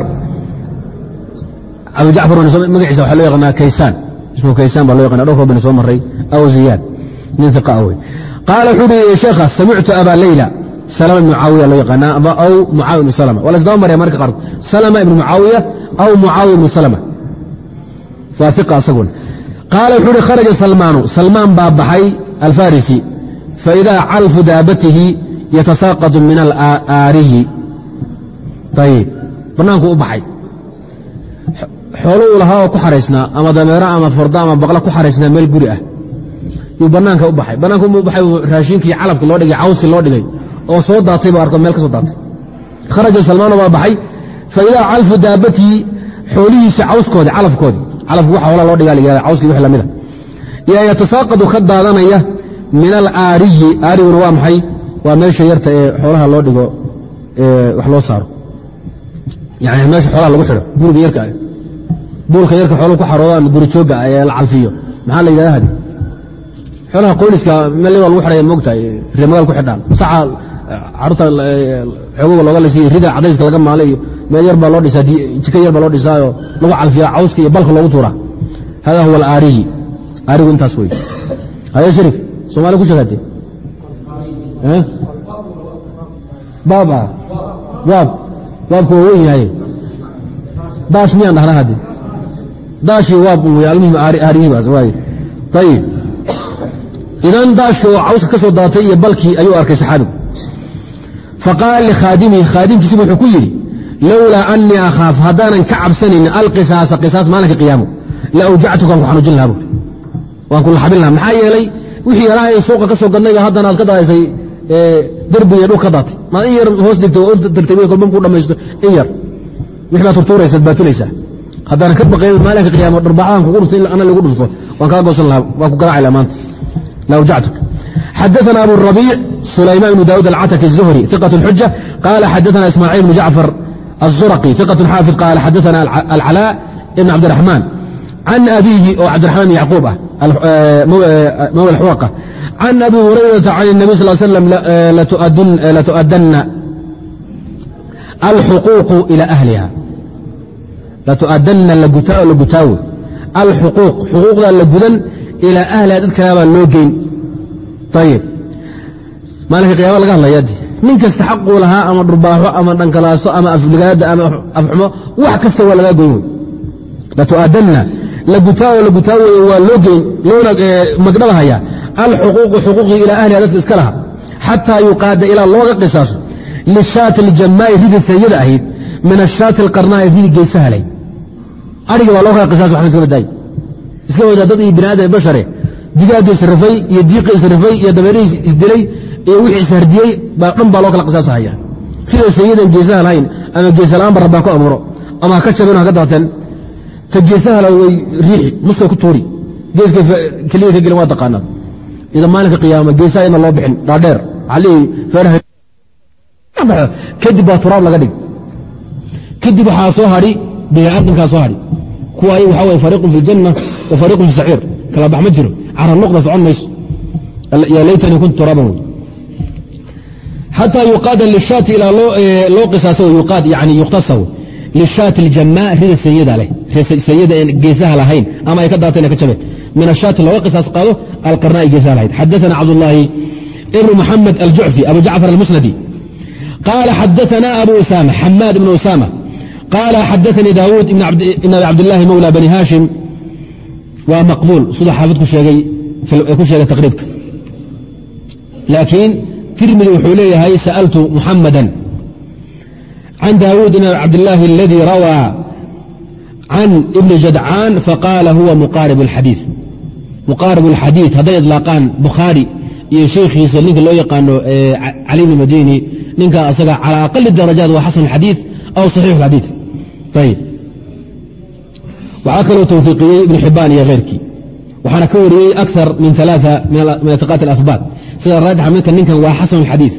A: abu jacfar magaciisa waxaa loo yaqaanaa kaysaan. Ismu kaysaan baa loo yaqana dhowr kor bayna soo maray aw ziyaad nin iqa wey qaala wuxuu uhi sheekhaas samictu aba leyla salama ibn mucaawiya loo yaqaanaa aw mucaawiya ibnu salama. Waa la isdaba marya marka qaarkood salama ibnu mucaawiya aw mucaawiya ibnu salama. Waa iqa asaguna qaala wuxuu uhi kharaja salmaanu. Salmaan baa baxay alfarisi. Faidaa calfu daabatihi yatasaaqatu min alaariyi ayib bannaanku u baxay xoolo uu lahaa oo ku xaraysnaa ama dameero ama fardo ama baqla ku xaraysnaa meel guri ah. Yuu bannaanka u baxay. Bannaanka u baxay raashinkii calafkii loo dhigay cawskii loo dhigay oo soo daatay buu arko meel ka soo daatay. Kharaja salmaano baa baxay fa idaa calfu daabatihi xoolihiisa cawskoodii calafkoodii. Calafku waxa hoolaa loo dhigaa la yihahda cawskii wix lamida yaa yatasaaqadu ka daadanaya min alaariyi aariguna waa maxay? Waa meesha yarta ee xoolaha loo dhigo wax loo saaro. Yani meesha xoolaha lagu xidho guriga yarka buulka yarka xooluhu ku xaroodaan guri joogga ee la calfiyo. Maxaa la yidhahda hadi? Xoolaha qoyniska meel waa lagu xidhaya moogtahay reemagaal ku xidhaan. Saca carruurta xoogoga looga lasiiyo rida cadayska laga maala iyo meel yar baa loo dhisaa jika yar baa loo dhisaayo lagu calfiyaa cawska iyo balka loogu tuuraa. Hada huwa alaariyi. Aarigu intaas wey haya sharif somaali ku sheegate baab ah. Waab waabku waa wen yahay. Daash miyaan dhahnaa hadde daashii waab wey almuhim aarihibaas waay ayib idan daashka oo cawska ka soo daatay iyo balkii ayuu arkay saxaabigu faqaala likhaadimihi khaadimkiisiba wuxuu ku yidhi lowlaa anii akhaaf haddaanan ka cabsanaynin alqisaasa qisaas maalinka qiyaamo la awjactukaan ku xanuujin lahaa buuri waan ku laxabin lahaa maxaa yeelay wixii yaraa ee suuqa ka gadnayba haddana aad ka daadaysay derbiga dhul ka daatay maad in yar hoos digto oo dartay kolban ku dhamaysto in yar wix baad turtuuraysaad baatulaysaa haddaanan ka baqayn maalinka qiyaamo dharbaaxadan kugu dhufto ila ana lagu dhufto waan kaa goosan lahaa waan ku garaaci lahaa maanta la awjactuk xadaثna abu الربيع سulayman بن dاud الcتك الزهري ثقة xujة قال xadaثna ismاعيل بن جعفر الزرقي ثقة xاaفظ قال xadaثna العلاء بن cabدiرحمن عن أbيهi oo cabdiرحمن بن يعقوب ah mولى الxوقة عن أbي هuريرaةa عن النبي صل سلم لتؤdna الحقوق إلى أهلiha latu'adana la gutaawe alxuquuq xuquuqdaa la gudan ilaa ahliha dad kalebaa loo geyn ayib maalinka qiyama laga hadlaya de nin kasta xaquu lahaa ama dhurbaaxo ama dhankalaaso ama afligaada ama afxumo wax kasta waa lagaa goyn wey latu'adanna la gutaawo la gutaaweeye waa loo geyn loona magdhaba hayaa alxuquuqu xuquuqii ilaa ahliha dadka iska laha xataa yuqaada ilaa looga qisaaso lishaati aljamaa'i sayada ahayd min ashaati alqarnaa'i ridi geysahalay ariga waa loo kala qisaas waxna iska badaaye iska wadaa dad iyo bini aadam bashare digaagga israfay iyo diiqi israfay iyo dabeerihii isdilay iyo wixii ishardiyey baa dhan baa loo kala qisaasahaya sida sayidan geesaha lahayn ama geesala'aanba rabbaan ku amuro ama ha ka jabin ha ka daateen ta geesaha la way riixi muskay ku tuuri geeska keliya ka gelin waa taqaanaad ida maalinka qiyaama geesaha ina loo bixin dhaadheer alihii feeraha kadib baa turaab laga dhig kadib waxaa soo hadhi biniaadamkaa hadhi kuwa ay waxa w fariiqun fi ljanna wa fariiqun fi saciir kala bax ma jiro. Cara noqda socon mayso. Yaa laytanii kuntu turaaban xataa yuqaada lishaati ilaa loo qisaasa yuqaad yani yukhtasar lishaati iljamaa rida seeyada leh. Sayada aan geesaha lahayn. Ama ay ka daateen ay ka jabeen. Min ashaati looga qisaas qaado alqarna ay geesaha lahayd. Xadaana cabdullaahi ibnu moxamed aljucfi abu jacfar almusnadi. Qaala xadaana abu usaama xamaad ibnu usaama. قال xadaثnii dاwوd بن abi cabdالlahi mawlى bني hashim waa maqbuul siduu xaafid ku sheegay taqriibka laakiin tirmidi wuxuu leeyahay sأltu muxamada can dاwوd بn abi cabdالlahi اladي rawىa can ibni jadcaan faqاala huwa muqaarib الxadiiث muqaarib الxadiiث hadday iطlaaqaan bukhaari iyo sheikhiisa ninka loo yaqaano cali bn madini ninka asaga calى aqali darajaat waa xasan الxadiiث aw صaxiix الxadiiث ayb waxaa kaloo tawfiiqiyey ibn xibaan iyo keyrkii waxaana ka wariyey akar min aaaa min atiqaat اlahbaat sida raajixa midka ninkan waa xasan اxadiiث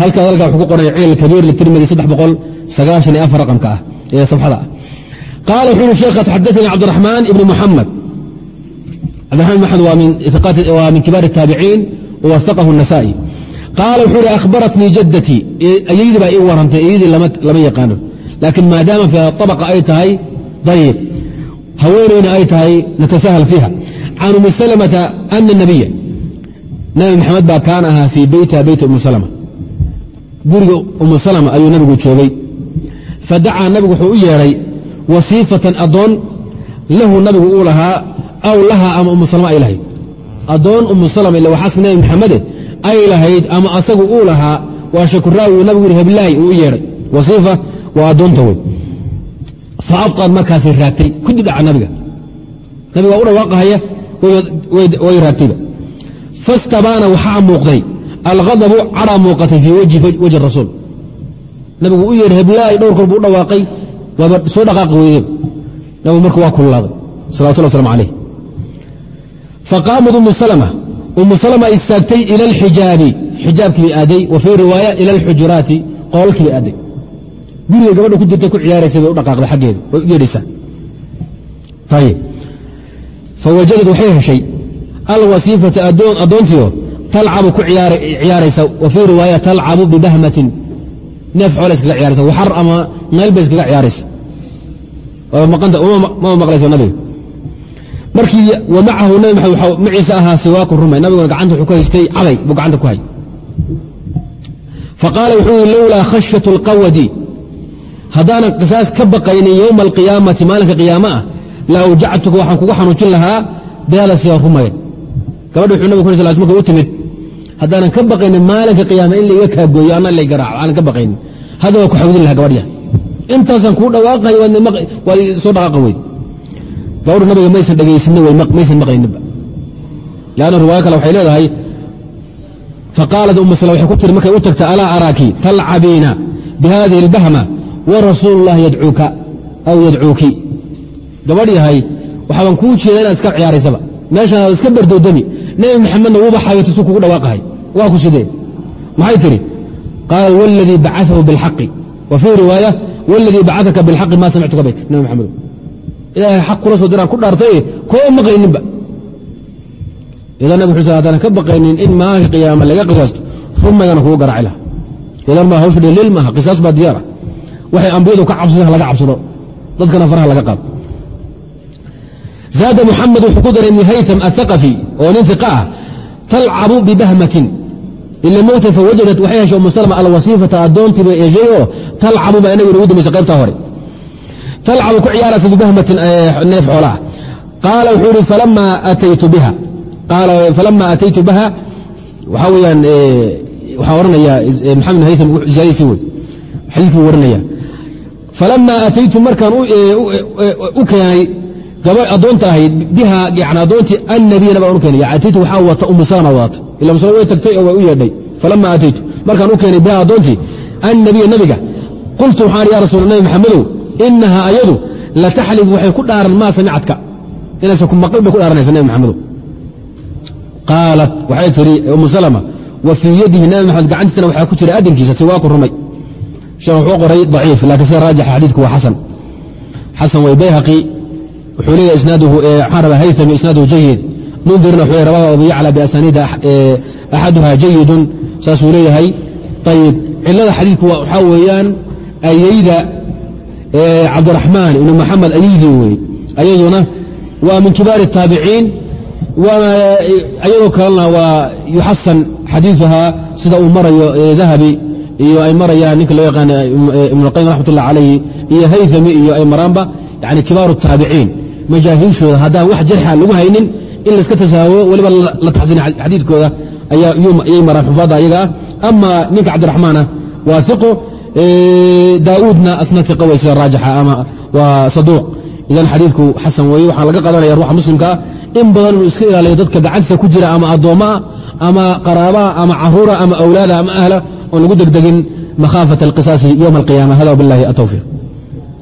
A: halkaa halkaa wuxuu ku qoray cilal kabiir litirmidi saddex boqol sagaashan iyo afar raqamka ah ee safxada ah qaala wuxuu yihi sheekhaas xadaثanii cabdiraxmaan ibni muxamed cabdiraxman ibn maxamed waa min kibaar الtaabiciin wawasaqahu الnasa'i qaala wuxuu ihi akhbaratnii jaddatii ayeydii baa ii warantay ayeydii lama yaqaano laakiin maadaama abaqa ay tahay dayib haweeneyna ay tahay natasahal fiiha can umi salmata ana nabiya nabi maxamed baa kaan ahaa fii beytiha beyti umu salma guriga umu salma ayuu nabigu joogay fadacaa nabigu wuxuu u yeedhay wasiifatan addoon lahu nabigu uu lahaa aw laha ama umu salma ay lahayd addoon umu salma ila waxaaska nabi maxamede ay lahayd ama asagu uu lahaa waa shakuraawi uu u yeedhay waa addoonta wey fa abqad markaasay raagtay kudi dhaca nabiga. Nabiga waa u dhawaaqahaya way raagtayba fastabaana waxaa muuqday alghadabu caraa muuqatay fii wajhi rasuul. Nabigu u yeedhay heblaahi dhowr kol buu dhawaaqay waaba soo dhaqaaqi weydeen nabigu marka waa kululaaday salawatullah waslamu calayh. Faqaamad umu salma umu salma istaagtay ila alxijaabi xijaabkii bay aaday wa fii riwaaya ila alxujuraati qolalkii bay aaday guriga gabadha ku jirta ku ciyaaraysa bay u dhaqaaqday xaggeeda way u yeedhaysaa ayib fawajadad waxay heshay alwasiifata addoontiio talcabu ku ciyaaraysa wa fii riwaaya talcabu bidahmatin neef xoole iskaga ciyaaraysa waxar ama nayl bay iskaga ciyaaraysa. Mama maqlaysa nabiga. Markii wamacahu nabi maxamed maciise ahaa siwaaku rumay. Nabiguna gacanta wuxuu ku haystay caday buu gacanta ku hay faqaala wuxuu yihi lowlaa khashyatu اlqawadi haddaanan qisaas ka baqaynin yowma alqiyaamati maalinka qiyaama ah la awjactuka waxaan kugu xanuujin lahaa beela siga rumayn gabadhi wuxuu nabig ku marka u timid. Haddaanan ka baqaynin maalinka qiyaama in laiga kaagooyo ana la garaaco aanan ka baqaynin. Hadda waa ku xawdin lahaa gabadhya. Intaasaan kuu dhawaaqay waad soo dhaqaaqa weyd. Gabadhu nabiga maysan dhegaysinna maysan maqlayninba lanna riwaayo kale waxay leedahay faqaalat umu sal waxay ku tiri markay u tagta alaa araaki talcabiina bihadihi اlbahma warasuul lahi yadcuuka aw yadcuuki. Gabadh yahay waxaaban kuu jeeda inaad iska ciyaaraysaba meeshaan aad iska bardoodami. Nebi maxamedna wuuba xayatisuu kugu dhawaaqahay. Waa ku sidee maxay tihi qaal wladii bacaahu biاlxaqi wa fii riwaaya wladii bacaka biاlxaqi ma samictuka bayt nabi maxamedo ilaahay xaq kula soo diraan ku dhaartay koo maqayninba. Idan nabig xusn hadana ka baqaynin in maalinka qiyaama laga qisaasto uma kugu garaci laha idan ma hawshu dhelil maaha qisaas baa diyaara waxay ambiyadu ka cabsadeen laga cabsado. Dadkana faraha laga qaado zaada muxamed wuxuu ku daray ibnu haytam athaqafi oo nin iqa ah talcabu bibahmatin. Ila mowta fawajadat waxay heshay umu salma alwasiifata addoontiiba heshay oo talcabu baa inagu ugu dambaysa qaybtaa hore. Talcabu ku ciyaaraysa bibahmatin neef xoolaah qaala wuxuu ihi falama ataytu biha. Waxaa weyaan waxaa ohanaya maxamed haytam ziyaadadiisi wey xadiidkuu warinaya falama ataytu markaan u keenay gaba addoonta ahayd biha yani addoontii annabiyana baan u keenay ataytu waxaa wata umu salama wadata ila musala way tagtay oo way u yeedhay falama ataytu markaan u keenay biha addoontii annabiya nabiga qultu waxaan ya rasuul nabi maxamedow inaha ayadu lataxlif waxay ku dhaaran maa samicadka inaysan ku maqal bay ku dhaaranaysa nabi maxamedow qaalat waxay tidhi umu salama wa fii yadihi nabi maxamed gacantiisana waxaa ku jira adinkiisa siwaaku rumay sheekh wuxuu qoray aciif lakiin sida raajix xadiiku waa xasan. Xasan way bayhaqi wuxuu leeyahy isnaaduhu maxaan rabaa hayami isnaaduhu jayid mundirna wuxuu rabaa abu yacla biasaniida axaduha jayidun saasuu leeyahay. Ayib cilada xadiidku waxaa weeyaan ayayda cabdiraxmaan ibnu maxamed ayaydi weye ayaduna waa min kibaari الtaabiciin ayadoo kalena waa yuxasan xadiiuhaa sida uu marayo dahabi iyo ay marayaan ninka loo yaqaan eh, ibn eh, اlqayim raxmatullah calayhi iyo hayami iyo ay maraanba yani kibaaru taabiciin majaahiishooda haddaan wax jarxa lagu haynin in layska tasaawo weliba la taxsina xadiidkooda ayay maraan xufaadda ayaga ah. Ama ninka cabdiraxmaanah waa iqo eh, daauudna asna tiqa sida raajixa ama waa saduuq. Idan xadiidku xasan weeye waxaa laga qadanaya ruuxa muslimkaa ah, in badan inuu iska ilaaliyo dadka gacantiisa ku jira ama addoommaa ama qaraabaa ama caruura ama awlaada ama ahla oon lagu degdegin makhaafata alqisaasi yowma alqiyaama. Hada wabillahi atowfiiq